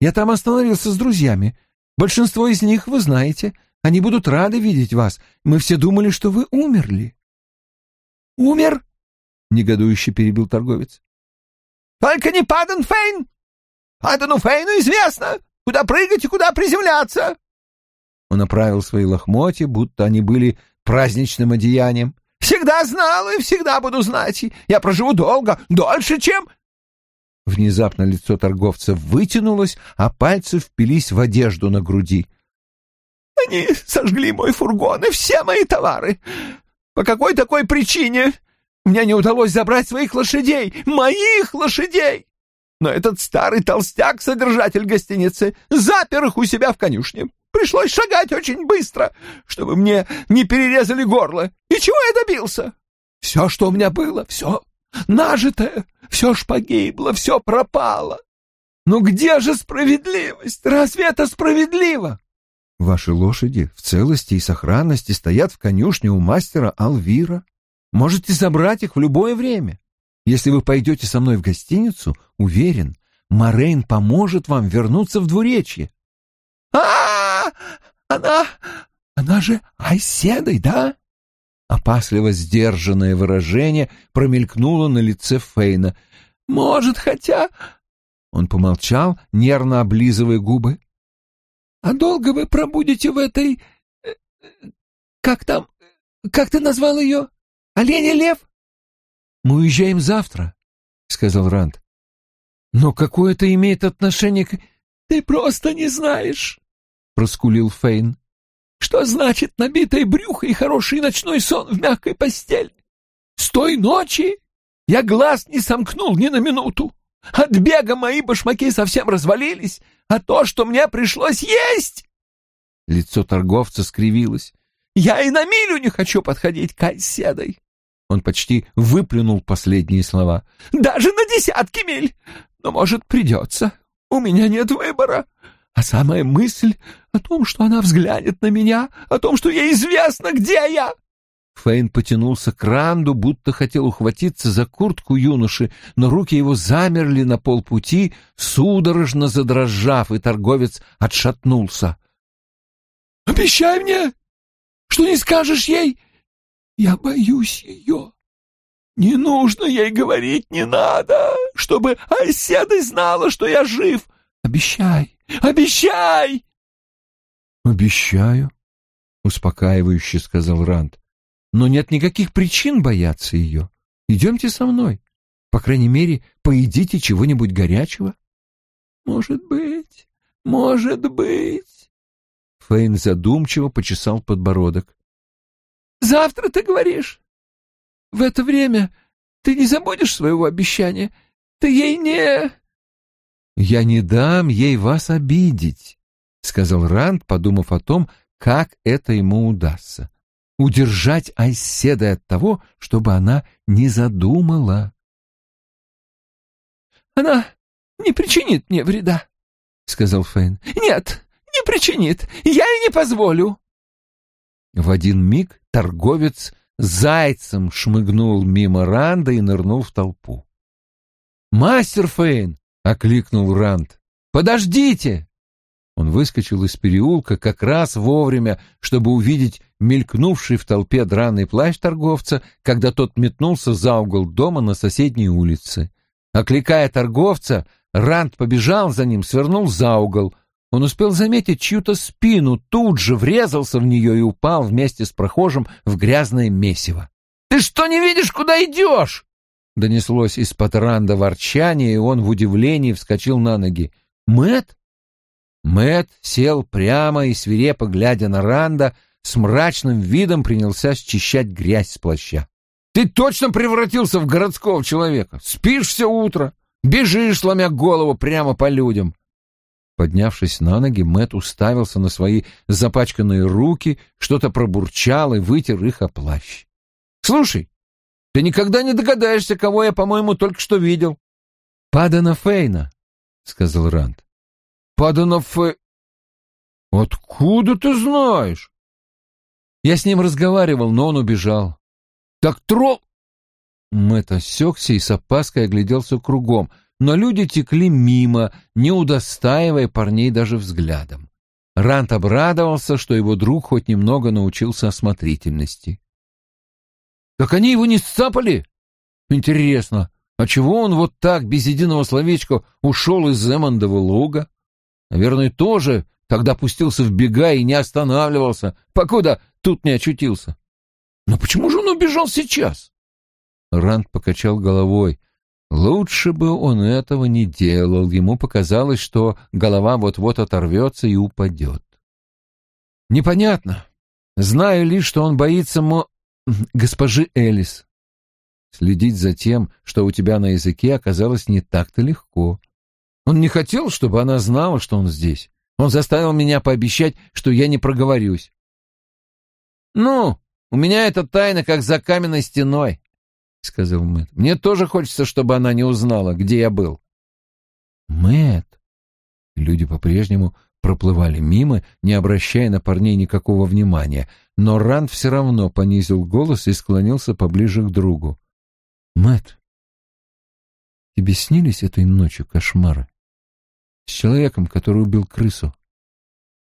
Я там остановился с друзьями. Большинство из них вы знаете. Они будут рады видеть вас. Мы все думали, что вы умерли». «Умер?» — негодующе перебил торговец. «Только не Паден Фейн! Падену Фейну известно, куда прыгать и куда приземляться!» Он оправил свои лохмотья, будто они были праздничным одеянием. «Всегда знал и всегда буду знать. Я проживу долго, дольше, чем...» Внезапно лицо торговца вытянулось, а пальцы впились в одежду на груди. Они сожгли мой фургон и все мои товары. По какой такой причине? Мне не удалось забрать своих лошадей, моих лошадей. Но этот старый толстяк, содержатель гостиницы, запер их у себя в конюшне. Пришлось шагать очень быстро, чтобы мне не перерезали горло. И чего я добился? Все, что у меня было, все нажитое, все ж погибло, все пропало. Ну где же справедливость? Разве это справедливо? Ваши лошади в целости и сохранности стоят в конюшне у мастера Алвира. Можете забрать их в любое время. Если вы пойдете со мной в гостиницу, уверен, Морейн поможет вам вернуться в двуречье. -а она, она же Айседой, да? Опасливо сдержанное выражение промелькнуло на лице Фейна. Может, хотя Он помолчал, нервно облизывая губы. А долго вы пробудете в этой... Э, как там... Как ты назвал ее? Оленя лев? Мы уезжаем завтра, — сказал Ранд. Но какое это имеет отношение к... Ты просто не знаешь, — проскулил Фейн. Что значит набитое брюхо и хороший ночной сон в мягкой постели? С той ночи я глаз не сомкнул ни на минуту. От бега мои башмаки совсем развалились, а то, что мне пришлось есть...» Лицо торговца скривилось. «Я и на милю не хочу подходить к оседой». Он почти выплюнул последние слова. «Даже на десятки миль! Но, может, придется. У меня нет выбора. А самая мысль о том, что она взглянет на меня, о том, что ей известно, где я, Фейн потянулся к Ранду, будто хотел ухватиться за куртку юноши, но руки его замерли на полпути, судорожно задрожав, и торговец отшатнулся. «Обещай мне, что не скажешь ей! Я боюсь ее. Не нужно ей говорить, не надо, чтобы Айседа знала, что я жив. Обещай, обещай!» «Обещаю», — успокаивающе сказал Ранд но нет никаких причин бояться ее. Идемте со мной. По крайней мере, поедите чего-нибудь горячего. Может быть, может быть. Фейн задумчиво почесал подбородок. Завтра ты говоришь? В это время ты не забудешь своего обещания? Ты ей не... Я не дам ей вас обидеть, сказал Ранд, подумав о том, как это ему удастся удержать Айседа от того, чтобы она не задумала. «Она не причинит мне вреда», — сказал Фейн. «Нет, не причинит. Я и не позволю». В один миг торговец зайцем шмыгнул мимо Ранда и нырнул в толпу. «Мастер Фейн!» — окликнул Ранд. «Подождите!» Он выскочил из переулка как раз вовремя, чтобы увидеть мелькнувший в толпе драный плащ торговца, когда тот метнулся за угол дома на соседней улице. Окликая торговца, Ранд побежал за ним, свернул за угол. Он успел заметить чью-то спину, тут же врезался в нее и упал вместе с прохожим в грязное месиво. «Ты что, не видишь, куда идешь?» Донеслось из-под Ранда ворчание, и он в удивлении вскочил на ноги. Мэт? Мэт сел прямо и свирепо глядя на Ранда, с мрачным видом принялся счищать грязь с плаща. Ты точно превратился в городского человека. Спишь все утро, бежишь, сломя голову прямо по людям. Поднявшись на ноги, Мэт уставился на свои запачканные руки, что-то пробурчал и вытер их о плащ. «Слушай, ты никогда не догадаешься, кого я, по-моему, только что видел». «Падана Фейна», — сказал Ранд. «Падана Фе...» «Откуда ты знаешь?» «Я с ним разговаривал, но он убежал». «Так тро...» Мэтт осекся и с опаской огляделся кругом — но люди текли мимо, не удостаивая парней даже взглядом. Рант обрадовался, что его друг хоть немного научился осмотрительности. «Так они его не сцапали? Интересно, а чего он вот так, без единого словечка, ушел из Эммондова луга? Наверное, тоже тогда пустился в бега и не останавливался, покуда тут не очутился. Но почему же он убежал сейчас?» Ранд покачал головой. Лучше бы он этого не делал, ему показалось, что голова вот-вот оторвется и упадет. Непонятно. Знаю лишь, что он боится мо... госпожи Элис. Следить за тем, что у тебя на языке, оказалось не так-то легко. Он не хотел, чтобы она знала, что он здесь. Он заставил меня пообещать, что я не проговорюсь. Ну, у меня эта тайна как за каменной стеной. — сказал Мэтт. «Мне тоже хочется, чтобы она не узнала, где я был». «Мэтт!» Люди по-прежнему проплывали мимо, не обращая на парней никакого внимания, но Ранд все равно понизил голос и склонился поближе к другу. «Мэтт, тебе снились этой ночью кошмары? С человеком, который убил крысу?»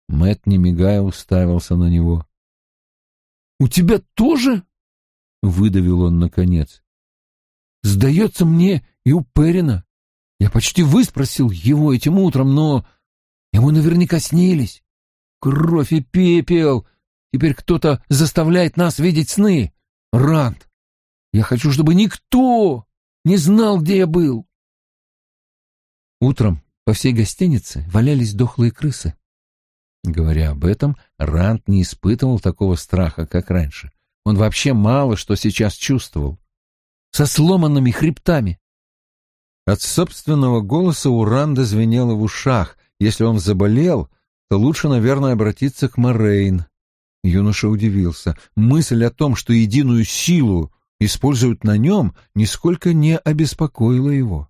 Мэтт, не мигая, уставился на него. «У тебя тоже?» — выдавил он наконец. «Сдается мне и у Перина. Я почти выспросил его этим утром, но ему наверняка снились. Кровь и пепел. Теперь кто-то заставляет нас видеть сны. Ранд, я хочу, чтобы никто не знал, где я был». Утром по всей гостинице валялись дохлые крысы. Говоря об этом, Ранд не испытывал такого страха, как раньше. Он вообще мало что сейчас чувствовал. Со сломанными хребтами. От собственного голоса у Ранда звенело в ушах. Если он заболел, то лучше, наверное, обратиться к Морейн. Юноша удивился. Мысль о том, что единую силу используют на нем, нисколько не обеспокоила его.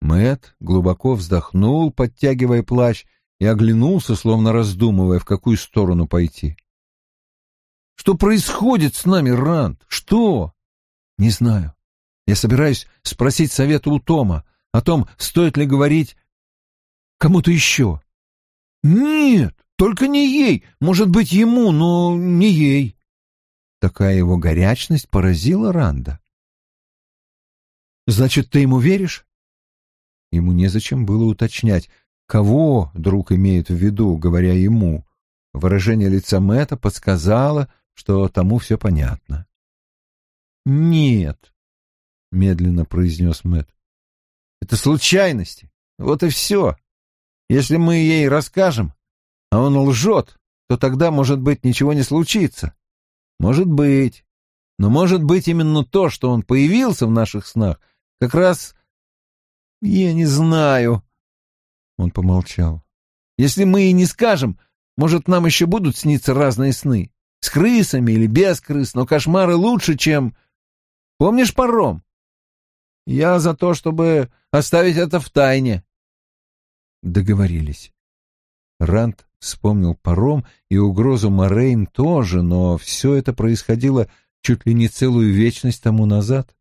Мэт глубоко вздохнул, подтягивая плащ, и оглянулся, словно раздумывая, в какую сторону пойти. Что происходит с нами, Ранд? Что? Не знаю. Я собираюсь спросить совета у Тома о том, стоит ли говорить кому-то еще. Нет, только не ей. Может быть, ему, но не ей. Такая его горячность поразила Ранда. Значит, ты ему веришь? Ему незачем было уточнять, кого друг имеет в виду, говоря ему. Выражение лица Мэтта подсказало, что тому все понятно. «Нет», — медленно произнес Мэт. «Это случайности. Вот и все. Если мы ей расскажем, а он лжет, то тогда, может быть, ничего не случится. Может быть. Но может быть именно то, что он появился в наших снах, как раз... Я не знаю». Он помолчал. «Если мы и не скажем, может, нам еще будут сниться разные сны. С крысами или без крыс, но кошмары лучше, чем... Помнишь паром? Я за то, чтобы оставить это в тайне. Договорились. Рант вспомнил паром и угрозу Морейн тоже, но все это происходило чуть ли не целую вечность тому назад.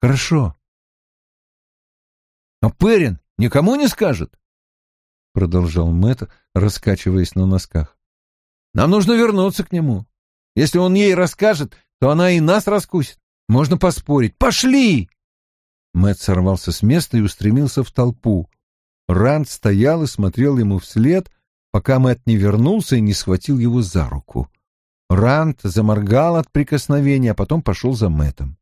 Хорошо. А Перин никому не скажет? Продолжал Мэтт, раскачиваясь на носках. Нам нужно вернуться к нему. Если он ей расскажет, то она и нас раскусит. Можно поспорить. Пошли!» Мэт сорвался с места и устремился в толпу. Ранд стоял и смотрел ему вслед, пока Мэт не вернулся и не схватил его за руку. Ранд заморгал от прикосновения, а потом пошел за Мэтом.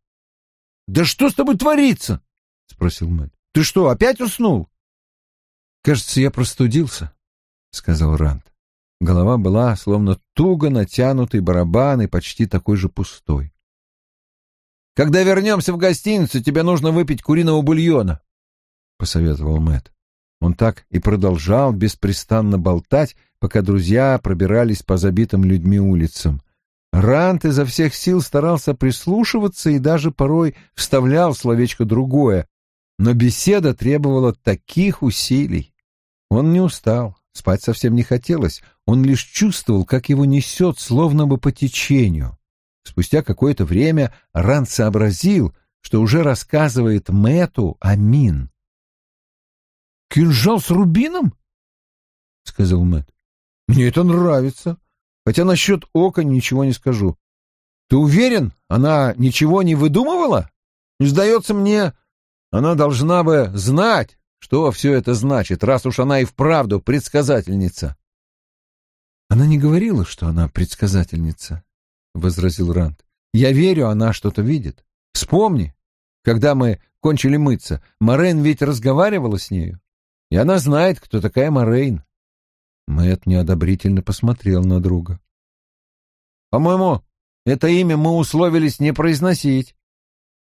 «Да что с тобой творится?» — спросил Мэт. «Ты что, опять уснул?» «Кажется, я простудился», — сказал Ранд. Голова была словно туго натянутый барабан и почти такой же пустой. «Когда вернемся в гостиницу, тебе нужно выпить куриного бульона», — посоветовал Мэт. Он так и продолжал беспрестанно болтать, пока друзья пробирались по забитым людьми улицам. Рант изо всех сил старался прислушиваться и даже порой вставлял словечко другое, но беседа требовала таких усилий. Он не устал, спать совсем не хотелось, он лишь чувствовал, как его несет, словно бы по течению. Спустя какое-то время Рант сообразил, что уже рассказывает Мэту о Мин. «Кинжал с рубином?» — сказал Мэт. «Мне это нравится, хотя насчет ока ничего не скажу. Ты уверен, она ничего не выдумывала? Сдается мне, она должна бы знать, что все это значит, раз уж она и вправду предсказательница. Она не говорила, что она предсказательница, — возразил Ранд. Я верю, она что-то видит. Вспомни, когда мы кончили мыться, Морейн ведь разговаривала с нею, и она знает, кто такая Морейн. Мэт неодобрительно посмотрел на друга. «По-моему, это имя мы условились не произносить».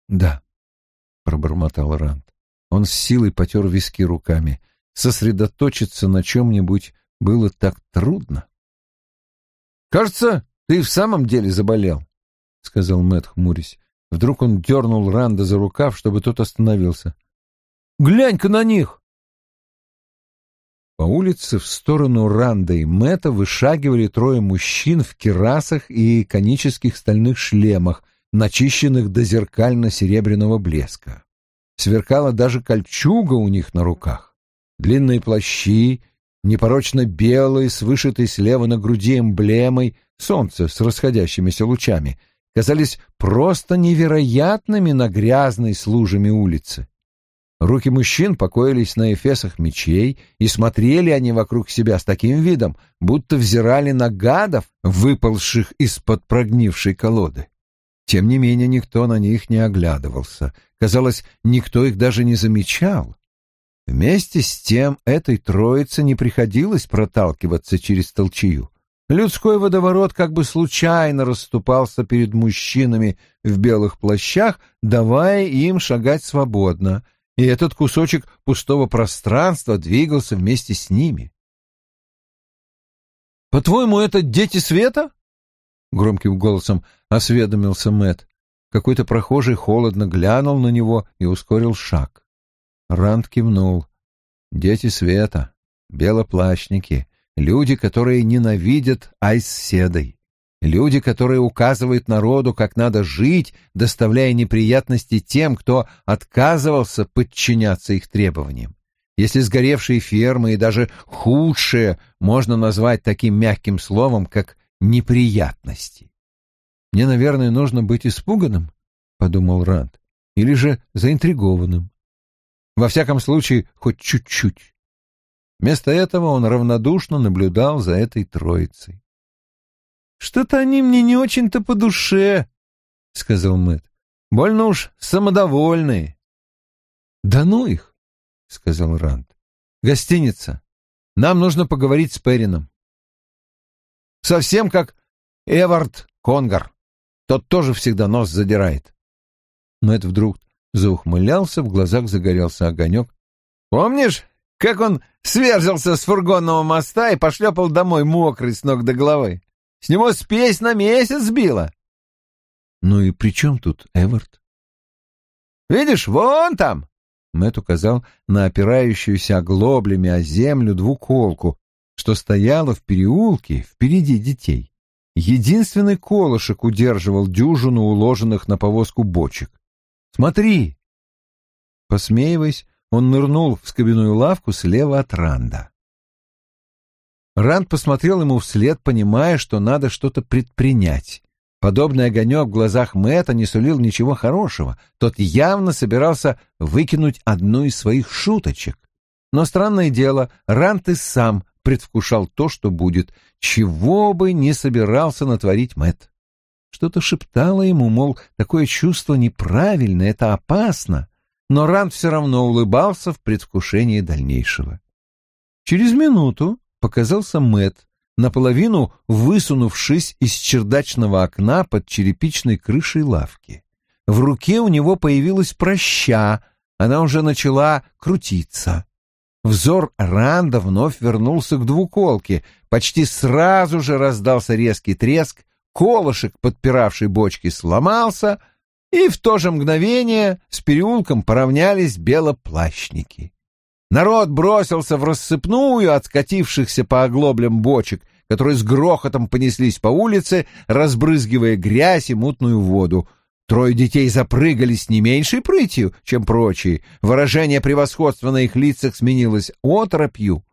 «Да», — пробормотал Ранд. Он с силой потер виски руками. Сосредоточиться на чем-нибудь было так трудно. «Кажется, ты в самом деле заболел», — сказал Мэтт, хмурясь. Вдруг он дернул Ранда за рукав, чтобы тот остановился. «Глянь-ка на них!» По улице в сторону Ранда и Мэтта вышагивали трое мужчин в кирасах и конических стальных шлемах, начищенных до зеркально-серебряного блеска. Сверкала даже кольчуга у них на руках. Длинные плащи, непорочно белые, с вышитой слева на груди эмблемой, солнце с расходящимися лучами, казались просто невероятными на грязной с лужами улице. Руки мужчин покоились на эфесах мечей, и смотрели они вокруг себя с таким видом, будто взирали на гадов, выползших из-под прогнившей колоды. Тем не менее, никто на них не оглядывался. Казалось, никто их даже не замечал. Вместе с тем этой троице не приходилось проталкиваться через толчью. Людской водоворот как бы случайно расступался перед мужчинами в белых плащах, давая им шагать свободно, и этот кусочек пустого пространства двигался вместе с ними. «По-твоему, это дети света?» громким голосом осведомился Мэт. Какой-то прохожий холодно глянул на него и ускорил шаг. Ранд кивнул. Дети света, белоплащники, люди, которые ненавидят Айсседой, люди, которые указывают народу, как надо жить, доставляя неприятности тем, кто отказывался подчиняться их требованиям. Если сгоревшие фермы и даже худшие можно назвать таким мягким словом, как неприятности. Мне, наверное, нужно быть испуганным, — подумал Ранд, — или же заинтригованным. Во всяком случае, хоть чуть-чуть. Вместо этого он равнодушно наблюдал за этой троицей. «Что-то они мне не очень-то по душе», — сказал Мэтт. «Больно уж самодовольные». «Да ну их», — сказал Ранд. «Гостиница. Нам нужно поговорить с Перином. Совсем как Эвард Конгар. Тот тоже всегда нос задирает. Это вдруг заухмылялся, в глазах загорелся огонек. Помнишь, как он сверзился с фургонного моста и пошлепал домой мокрый с ног до головы? С него спесь на месяц сбила. Ну и при чем тут Эвард? Видишь, вон там. Мэтт указал на опирающуюся оглоблями о землю двуколку, что стояла в переулке впереди детей. Единственный колышек удерживал дюжину уложенных на повозку бочек. «Смотри!» Посмеиваясь, он нырнул в скобяную лавку слева от Ранда. Ранд посмотрел ему вслед, понимая, что надо что-то предпринять. Подобный огонек в глазах Мэтта не сулил ничего хорошего. Тот явно собирался выкинуть одну из своих шуточек. Но странное дело, Ранд и сам предвкушал то, что будет, чего бы не собирался натворить Мэт. Что-то шептало ему, мол, такое чувство неправильно, это опасно, но Ранд все равно улыбался в предвкушении дальнейшего. Через минуту показался Мэт, наполовину высунувшись из чердачного окна под черепичной крышей лавки. В руке у него появилась проща, она уже начала крутиться. Взор Ранда вновь вернулся к двуколке. Почти сразу же раздался резкий треск, колышек, подпиравший бочки, сломался, и в то же мгновение с переулком поравнялись белоплащники. Народ бросился в рассыпную от скатившихся по оглоблям бочек, которые с грохотом понеслись по улице, разбрызгивая грязь и мутную воду. Трое детей запрыгали с не меньшей прытью, чем прочие. Выражение превосходства на их лицах сменилось оторопью.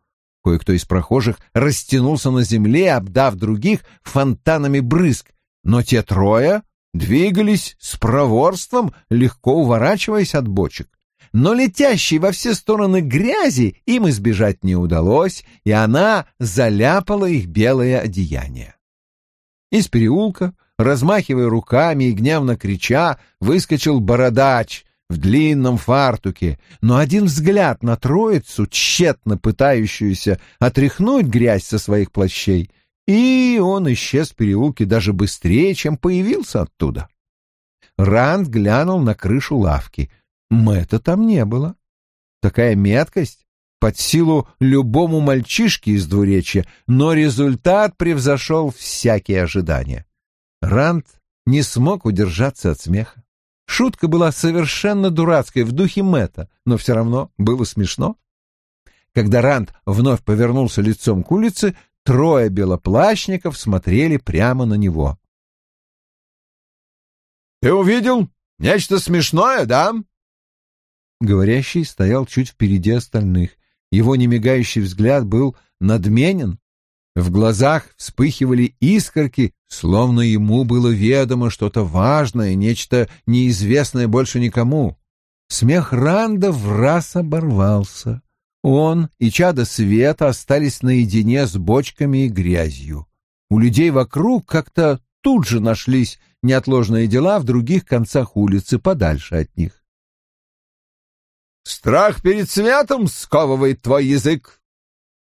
Кое-кто из прохожих растянулся на земле, обдав других фонтанами брызг, но те трое двигались с проворством, легко уворачиваясь от бочек. Но летящей во все стороны грязи им избежать не удалось, и она заляпала их белое одеяние. Из переулка, размахивая руками и гневно крича, выскочил бородач в длинном фартуке, но один взгляд на троицу, тщетно пытающуюся отряхнуть грязь со своих плащей, и он исчез в переулке даже быстрее, чем появился оттуда. Ранд глянул на крышу лавки. Мэтта там не было. Такая меткость под силу любому мальчишке из двуречья, но результат превзошел всякие ожидания. Ранд не смог удержаться от смеха. Шутка была совершенно дурацкой в духе Мэтта, но все равно было смешно. Когда Ранд вновь повернулся лицом к улице, трое белоплащников смотрели прямо на него. «Ты увидел нечто смешное, да?» Говорящий стоял чуть впереди остальных. Его немигающий взгляд был надменен. В глазах вспыхивали искорки, словно ему было ведомо что-то важное, нечто неизвестное больше никому. Смех Ранда в раз оборвался. Он и чада света остались наедине с бочками и грязью. У людей вокруг как-то тут же нашлись неотложные дела в других концах улицы, подальше от них. «Страх перед светом сковывает твой язык!»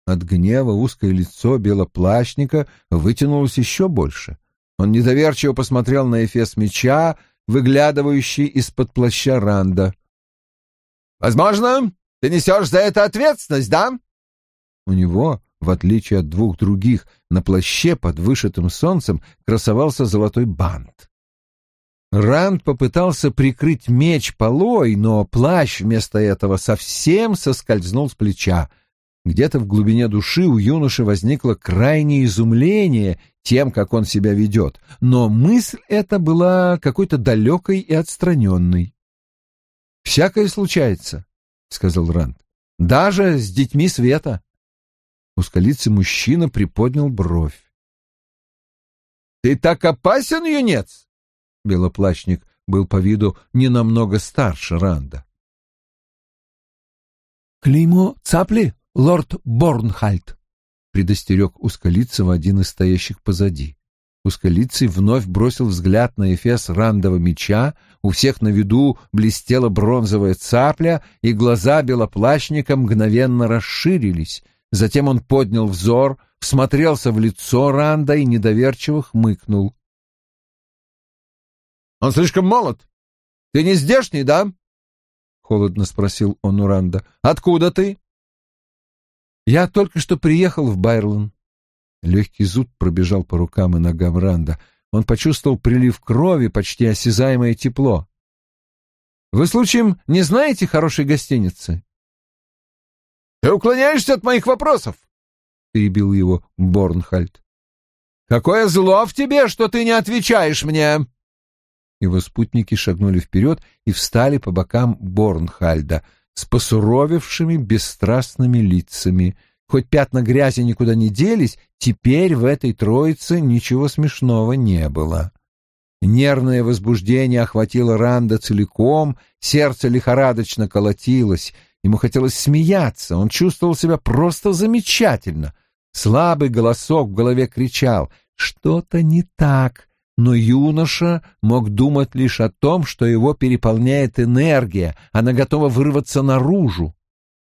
От гнева узкое лицо белоплащника вытянулось еще больше. Он недоверчиво посмотрел на эфес меча, выглядывающий из-под плаща Ранда. «Возможно, ты несешь за это ответственность, да?» У него, в отличие от двух других, на плаще под вышитым солнцем красовался золотой бант. Ранд попытался прикрыть меч полой, но плащ вместо этого совсем соскользнул с плеча. Где-то в глубине души у юноши возникло крайнее изумление тем, как он себя ведет, но мысль эта была какой-то далекой и отстраненной. «Всякое случается», — сказал Ранд. «Даже с детьми света». Ускалицый мужчина приподнял бровь. «Ты так опасен, юнец?» Белоплащник был по виду не намного старше Ранда. «Клеймо цапли, лорд Борнхальд», — предостерег Ускалицева один из стоящих позади. Ускалицый вновь бросил взгляд на эфес рандова меча, у всех на виду блестела бронзовая цапля, и глаза белоплащника мгновенно расширились. Затем он поднял взор, всмотрелся в лицо Ранда и недоверчиво хмыкнул. Он слишком молод. Ты не здешний, да? Холодно спросил он у Ранда. Откуда ты? Я только что приехал в Байрлон. Легкий зуд пробежал по рукам и ногам Ранда. Он почувствовал прилив крови, почти осязаемое тепло. «Вы, случаем, не знаете хорошей гостиницы?» «Ты уклоняешься от моих вопросов!» — перебил его Борнхальд. «Какое зло в тебе, что ты не отвечаешь мне!» Его спутники шагнули вперед и встали по бокам Борнхальда с посуровевшими бесстрастными лицами. Хоть пятна грязи никуда не делись, теперь в этой троице ничего смешного не было. Нервное возбуждение охватило Ранда целиком, сердце лихорадочно колотилось. Ему хотелось смеяться, он чувствовал себя просто замечательно. Слабый голосок в голове кричал «Что-то не так, но юноша мог думать лишь о том, что его переполняет энергия, она готова вырваться наружу.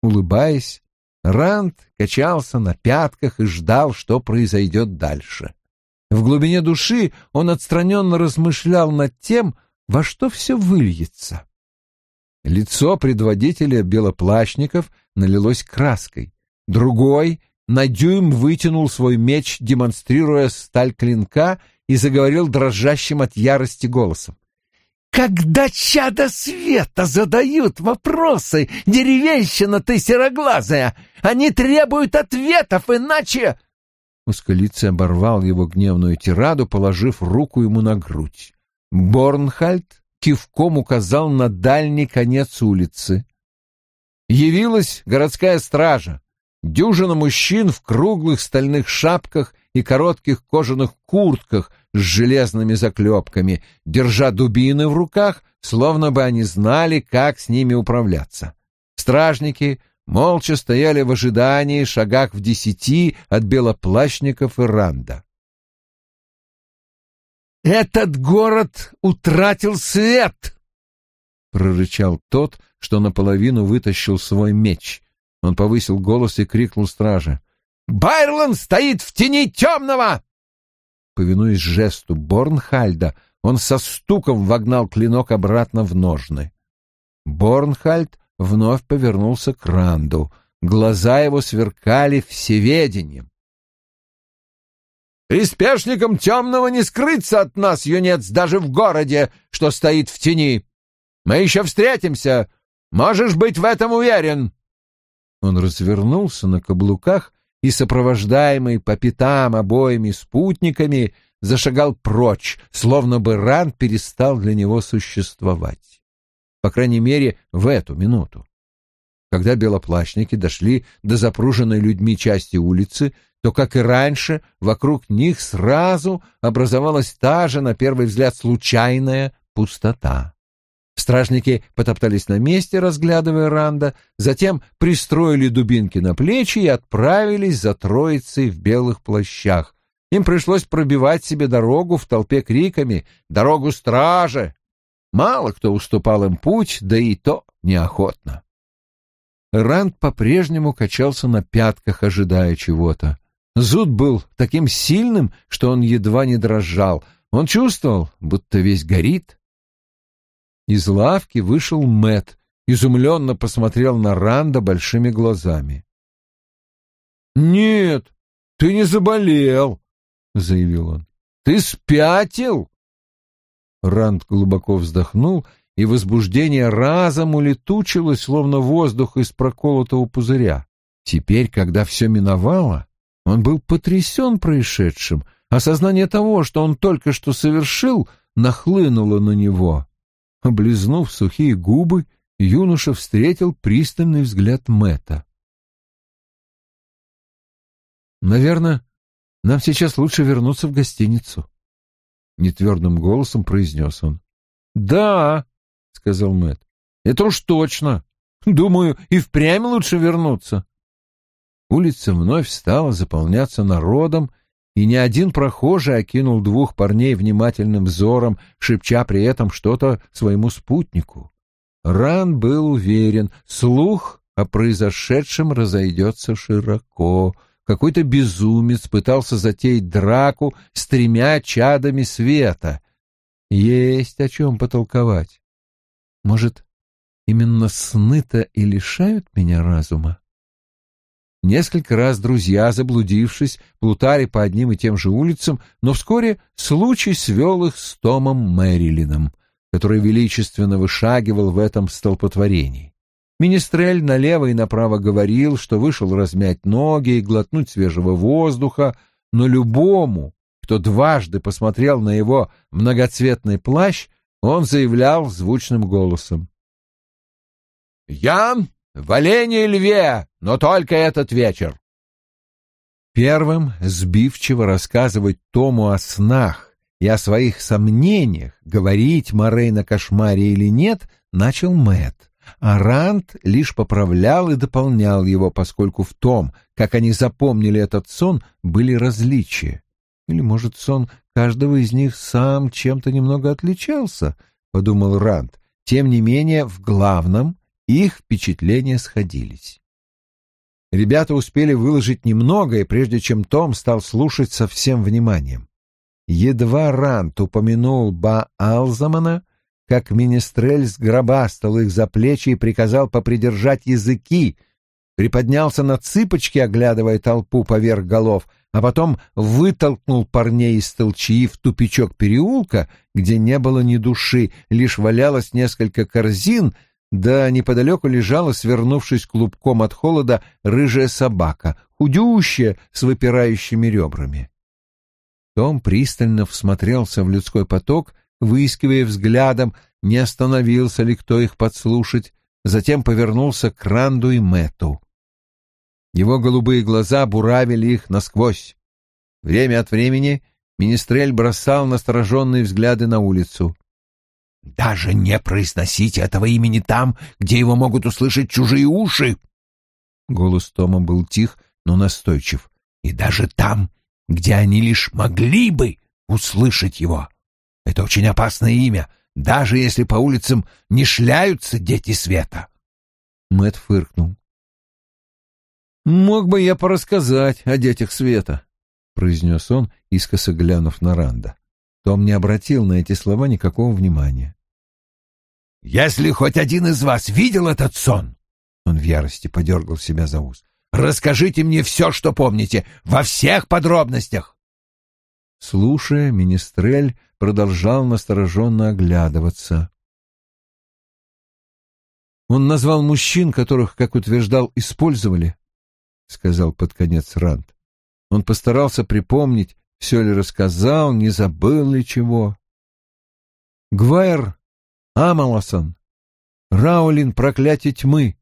Улыбаясь, Ранд качался на пятках и ждал, что произойдет дальше. В глубине души он отстраненно размышлял над тем, во что все выльется. Лицо предводителя белоплащников налилось краской. Другой на дюйм вытянул свой меч, демонстрируя сталь клинка, и заговорил дрожащим от ярости голосом. «Когда чада света задают вопросы, деревенщина ты сероглазая, они требуют ответов, иначе...» Ускалицый оборвал его гневную тираду, положив руку ему на грудь. Борнхальд кивком указал на дальний конец улицы. Явилась городская стража. Дюжина мужчин в круглых стальных шапках и коротких кожаных куртках с железными заклепками, держа дубины в руках, словно бы они знали, как с ними управляться. Стражники молча стояли в ожидании, шагах в десяти от белоплащников и ранда. «Этот город утратил свет!» — прорычал тот, что наполовину вытащил свой меч. Он повысил голос и крикнул страже. «Байрлон стоит в тени темного!» Повинуясь жесту Борнхальда, он со стуком вогнал клинок обратно в ножны. Борнхальд вновь повернулся к Ранду. Глаза его сверкали всеведением. «Приспешникам темного не скрыться от нас, юнец, даже в городе, что стоит в тени. Мы еще встретимся, можешь быть в этом уверен». Он развернулся на каблуках и, сопровождаемый по пятам обоими спутниками, зашагал прочь, словно бы Ран перестал для него существовать. По крайней мере, в эту минуту. Когда белоплащники дошли до запруженной людьми части улицы, то, как и раньше, вокруг них сразу образовалась та же, на первый взгляд, случайная пустота. Стражники потоптались на месте, разглядывая Ранда, затем пристроили дубинки на плечи и отправились за троицей в белых плащах. Им пришлось пробивать себе дорогу в толпе криками «Дорогу страже!». Мало кто уступал им путь, да и то неохотно. Ранд по-прежнему качался на пятках, ожидая чего-то. Зуд был таким сильным, что он едва не дрожал. Он чувствовал, будто весь горит. Из лавки вышел Мэт, изумленно посмотрел на Ранда большими глазами. «Нет, ты не заболел», — заявил он. «Ты спятил?» Ранд глубоко вздохнул, и возбуждение разом улетучилось, словно воздух из проколотого пузыря. Теперь, когда все миновало, он был потрясен происшедшим. Осознание того, что он только что совершил, нахлынуло на него. Облизнув сухие губы, юноша встретил пристальный взгляд Мэта. «Наверное, нам сейчас лучше вернуться в гостиницу», — нетвердым голосом произнес он. «Да», — сказал Мэт, — «это уж точно. Думаю, и впрямь лучше вернуться». Улица вновь стала заполняться народом, и ни один прохожий окинул двух парней внимательным взором, шепча при этом что-то своему спутнику. Ран был уверен, слух о произошедшем разойдется широко. Какой-то безумец пытался затеять драку с тремя чадами света. Есть о чем потолковать. Может, именно сны-то и лишают меня разума? Несколько раз друзья, заблудившись, плутали по одним и тем же улицам, но вскоре случай свел их с Томом Мэрилином, который величественно вышагивал в этом столпотворении. Министрель налево и направо говорил, что вышел размять ноги и глотнуть свежего воздуха, но любому, кто дважды посмотрел на его многоцветный плащ, он заявлял звучным голосом. «Я в олене льве, но только этот вечер. Первым сбивчиво рассказывать Тому о снах и о своих сомнениях, говорить Морей на кошмаре или нет, начал Мэт, а Ранд лишь поправлял и дополнял его, поскольку в том, как они запомнили этот сон, были различия. Или, может, сон каждого из них сам чем-то немного отличался, — подумал Ранд. Тем не менее, в главном их впечатления сходились. Ребята успели выложить немногое, прежде чем Том стал слушать со всем вниманием. Едва Рант упомянул Ба Алзамана, как Министрель сгробастал их за плечи и приказал попридержать языки, приподнялся на цыпочки, оглядывая толпу поверх голов, а потом вытолкнул парней из толчии в тупичок переулка, где не было ни души, лишь валялось несколько корзин, да неподалеку лежала, свернувшись клубком от холода, рыжая собака, худющая, с выпирающими ребрами. Том пристально всмотрелся в людской поток, выискивая взглядом, не остановился ли кто их подслушать, затем повернулся к Ранду и Мэту. Его голубые глаза буравили их насквозь. Время от времени Министрель бросал настороженные взгляды на улицу. «Даже не произносить этого имени там, где его могут услышать чужие уши!» Голос Тома был тих, но настойчив. «И даже там, где они лишь могли бы услышать его. Это очень опасное имя, даже если по улицам не шляются дети света!» Мэт фыркнул. «Мог бы я порассказать о детях света», — произнес он, искоса глянув на Ранда. Том не обратил на эти слова никакого внимания. «Если хоть один из вас видел этот сон», — он в ярости подергал себя за ус, — «расскажите мне все, что помните, во всех подробностях». Слушая, Министрель продолжал настороженно оглядываться. Он назвал мужчин, которых, как утверждал, использовали, — сказал под конец Ранд. Он постарался припомнить, все ли рассказал, не забыл ли чего. Гвайр Амаласон, Раулин проклятие тьмы.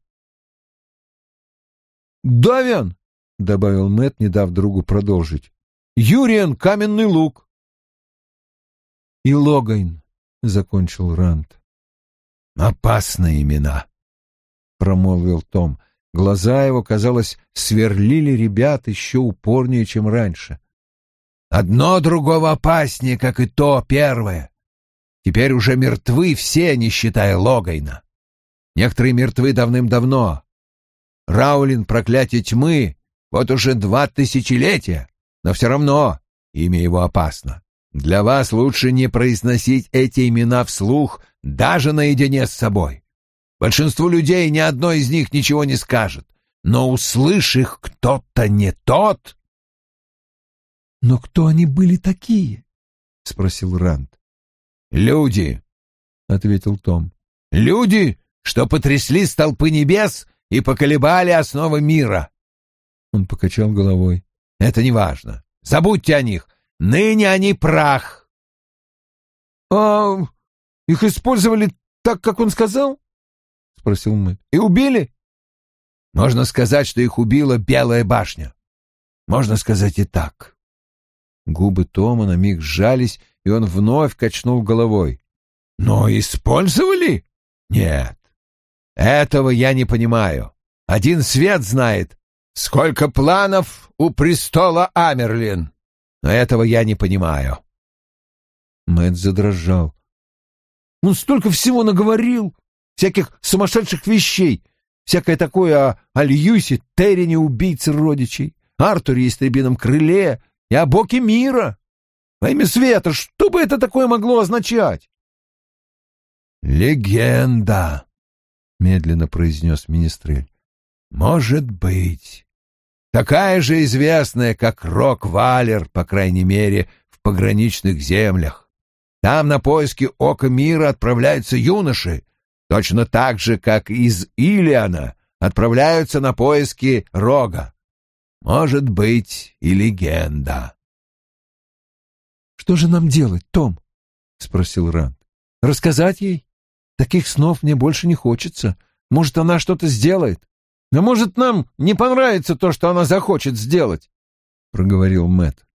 Давян, добавил Мэт, не дав другу продолжить. Юриан каменный лук. И Логайн, закончил Ранд. Опасные имена, промолвил Том. Глаза его, казалось, сверлили ребят еще упорнее, чем раньше. «Одно другого опаснее, как и то первое. Теперь уже мертвы все, не считая Логайна. Некоторые мертвы давным-давно. Раулин, проклятие тьмы, вот уже два тысячелетия, но все равно имя его опасно. Для вас лучше не произносить эти имена вслух даже наедине с собой. Большинству людей ни одно из них ничего не скажет. Но услышь их кто-то не тот... — Но кто они были такие? — спросил Ранд. — Люди, — ответил Том. — Люди, что потрясли столпы небес и поколебали основы мира. Он покачал головой. — Это не важно. Забудьте о них. Ныне они прах. — А их использовали так, как он сказал? спросил Мэтт. «И убили?» «Можно сказать, что их убила Белая башня. Можно сказать и так». Губы Тома на миг сжались, и он вновь качнул головой. «Но использовали? Нет. Этого я не понимаю. Один свет знает, сколько планов у престола Амерлин. Но этого я не понимаю». Мэтт задрожал. «Он столько всего наговорил!» всяких сумасшедших вещей, всякое такое о, о Льюисе, Террине, убийце родичей, Артуре, истребином крыле и о боке мира. Во имя света, что бы это такое могло означать? «Легенда», — медленно произнес Министрель. «Может быть. Такая же известная, как Рок-Валер, по крайней мере, в пограничных землях. Там на поиски Ока Мира отправляются юноши, точно так же, как из Илиана отправляются на поиски Рога. Может быть, и легенда. «Что же нам делать, Том?» — спросил Ранд. «Рассказать ей? Таких снов мне больше не хочется. Может, она что-то сделает. Но, может, нам не понравится то, что она захочет сделать», — проговорил Мэтт.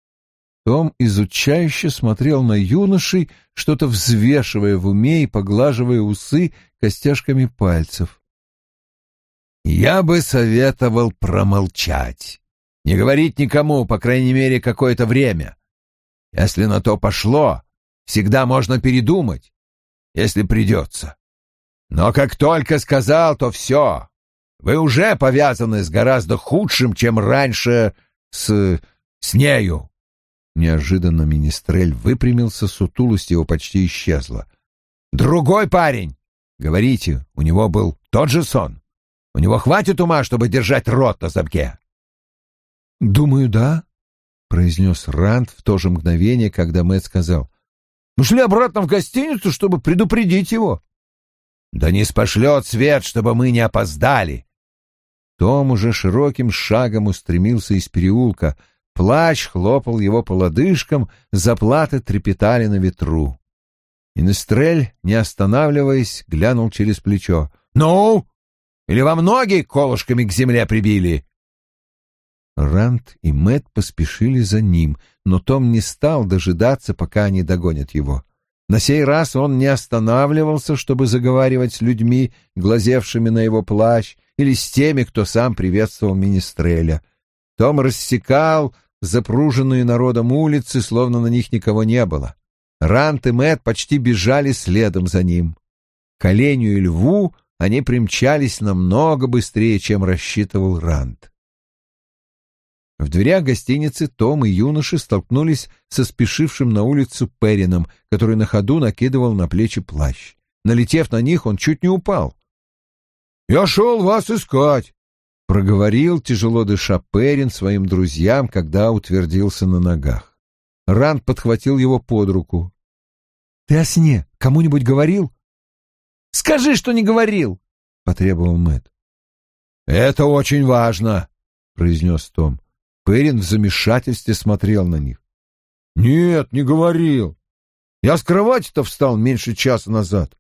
Том изучающе смотрел на юношей, что-то взвешивая в уме и поглаживая усы костяшками пальцев. «Я бы советовал промолчать, не говорить никому, по крайней мере, какое-то время. Если на то пошло, всегда можно передумать, если придется. Но как только сказал, то все. вы уже повязаны с гораздо худшим, чем раньше с... с нею. Неожиданно Министрель выпрямился, сутулость его почти исчезла. «Другой парень! Говорите, у него был тот же сон? У него хватит ума, чтобы держать рот на замке?» «Думаю, да», — произнес Ранд в то же мгновение, когда Мэтт сказал. «Мы шли обратно в гостиницу, чтобы предупредить его». «Да не спошлет свет, чтобы мы не опоздали!» Том уже широким шагом устремился из переулка — Плащ хлопал его по лодыжкам, заплаты трепетали на ветру. Инестрель, не останавливаясь, глянул через плечо. «Ну? Или вам ноги колышками к земле прибили?» Рант и Мэт поспешили за ним, но Том не стал дожидаться, пока они догонят его. На сей раз он не останавливался, чтобы заговаривать с людьми, глазевшими на его плащ, или с теми, кто сам приветствовал Министреля. Том рассекал запруженные народом улицы, словно на них никого не было. Рант и Мэтт почти бежали следом за ним. К оленю и льву они примчались намного быстрее, чем рассчитывал Рант. В дверях гостиницы Том и юноши столкнулись со спешившим на улицу Перином, который на ходу накидывал на плечи плащ. Налетев на них, он чуть не упал. «Я шел вас искать!» проговорил, тяжело дыша Перин своим друзьям, когда утвердился на ногах. Ранд подхватил его под руку. — Ты о сне кому-нибудь говорил? — Скажи, что не говорил! — потребовал Мэт. Это очень важно, — произнес Том. Перин в замешательстве смотрел на них. — Нет, не говорил. Я с кровати-то встал меньше часа назад.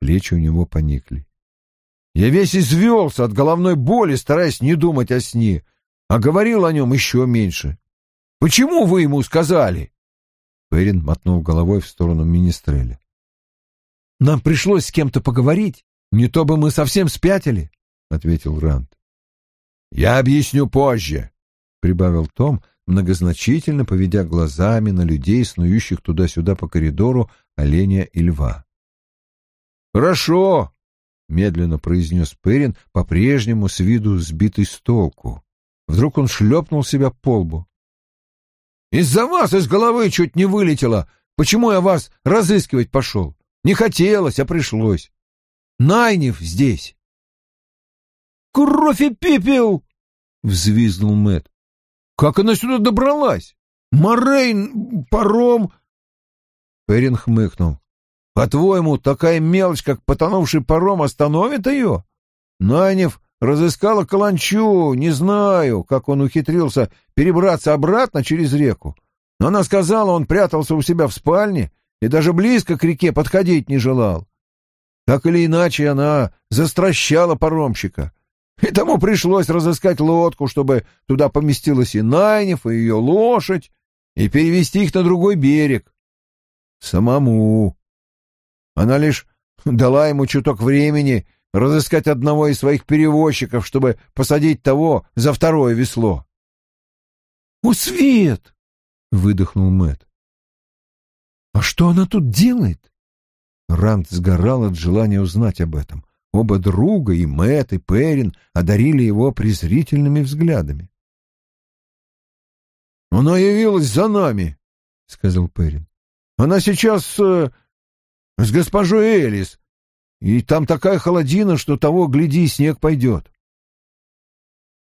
Плечи у него поникли. Я весь извелся от головной боли, стараясь не думать о сне, а говорил о нем еще меньше. Почему вы ему сказали? Перин мотнул головой в сторону Министреля. Нам пришлось с кем-то поговорить, не то бы мы совсем спятили, ответил Ранд. Я объясню позже, прибавил Том, многозначительно поведя глазами на людей, снующих туда-сюда по коридору оленя и льва. Хорошо, — медленно произнес Перин, по-прежнему с виду сбитый с толку. Вдруг он шлепнул себя по лбу. «Из-за вас из головы чуть не вылетело. Почему я вас разыскивать пошел? Не хотелось, а пришлось. Найнев здесь». «Кровь и пепел!» — взвизнул Мэт. «Как она сюда добралась? Морейн, паром...» Перин хмыкнул. По-твоему, такая мелочь, как потонувший паром, остановит ее? Найнев разыскала каланчу, не знаю, как он ухитрился перебраться обратно через реку. Но она сказала, он прятался у себя в спальне и даже близко к реке подходить не желал. Так или иначе, она застращала паромщика. И тому пришлось разыскать лодку, чтобы туда поместилась и Найнев, и ее лошадь, и перевести их на другой берег. Самому. Она лишь дала ему чуток времени разыскать одного из своих перевозчиков, чтобы посадить того за второе весло. «О, Свет!» — выдохнул Мэт. «А что она тут делает?» Ранд сгорал от желания узнать об этом. Оба друга, и Мэт, и Перин, одарили его презрительными взглядами. «Она явилась за нами», — сказал Перин. «Она сейчас э, с госпожой Элис. И там такая холодина, что того, гляди, снег пойдет.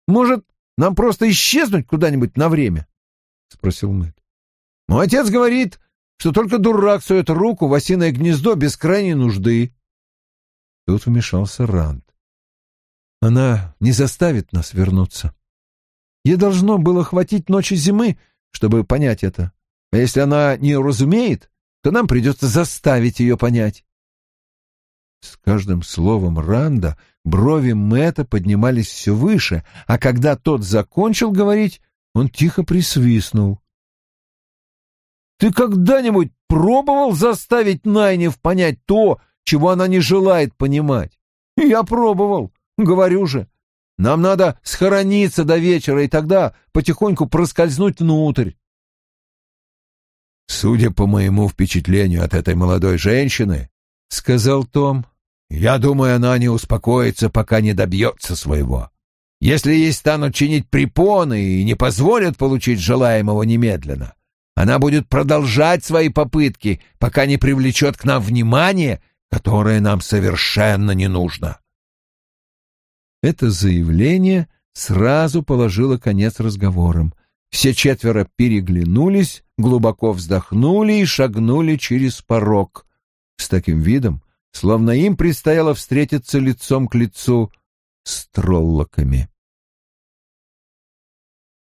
Может, нам просто исчезнуть куда-нибудь на время? — спросил Мэтт. Мой отец говорит, что только дурак сует руку в осиное гнездо без крайней нужды. Тут вмешался Ранд. Она не заставит нас вернуться. Ей должно было хватить ночи зимы, чтобы понять это. А если она не разумеет, то нам придется заставить ее понять. С каждым словом Ранда брови Мэтта поднимались все выше, а когда тот закончил говорить, он тихо присвистнул. «Ты когда-нибудь пробовал заставить Найнев понять то, чего она не желает понимать?» «Я пробовал, говорю же. Нам надо схорониться до вечера и тогда потихоньку проскользнуть внутрь. «Судя по моему впечатлению от этой молодой женщины, — сказал Том, Я думаю, она не успокоится, пока не добьется своего. Если ей станут чинить препоны и не позволят получить желаемого немедленно, она будет продолжать свои попытки, пока не привлечет к нам внимание, которое нам совершенно не нужно. Это заявление сразу положило конец разговорам. Все четверо переглянулись, глубоко вздохнули и шагнули через порог. С таким видом, словно им предстояло встретиться лицом к лицу с троллоками.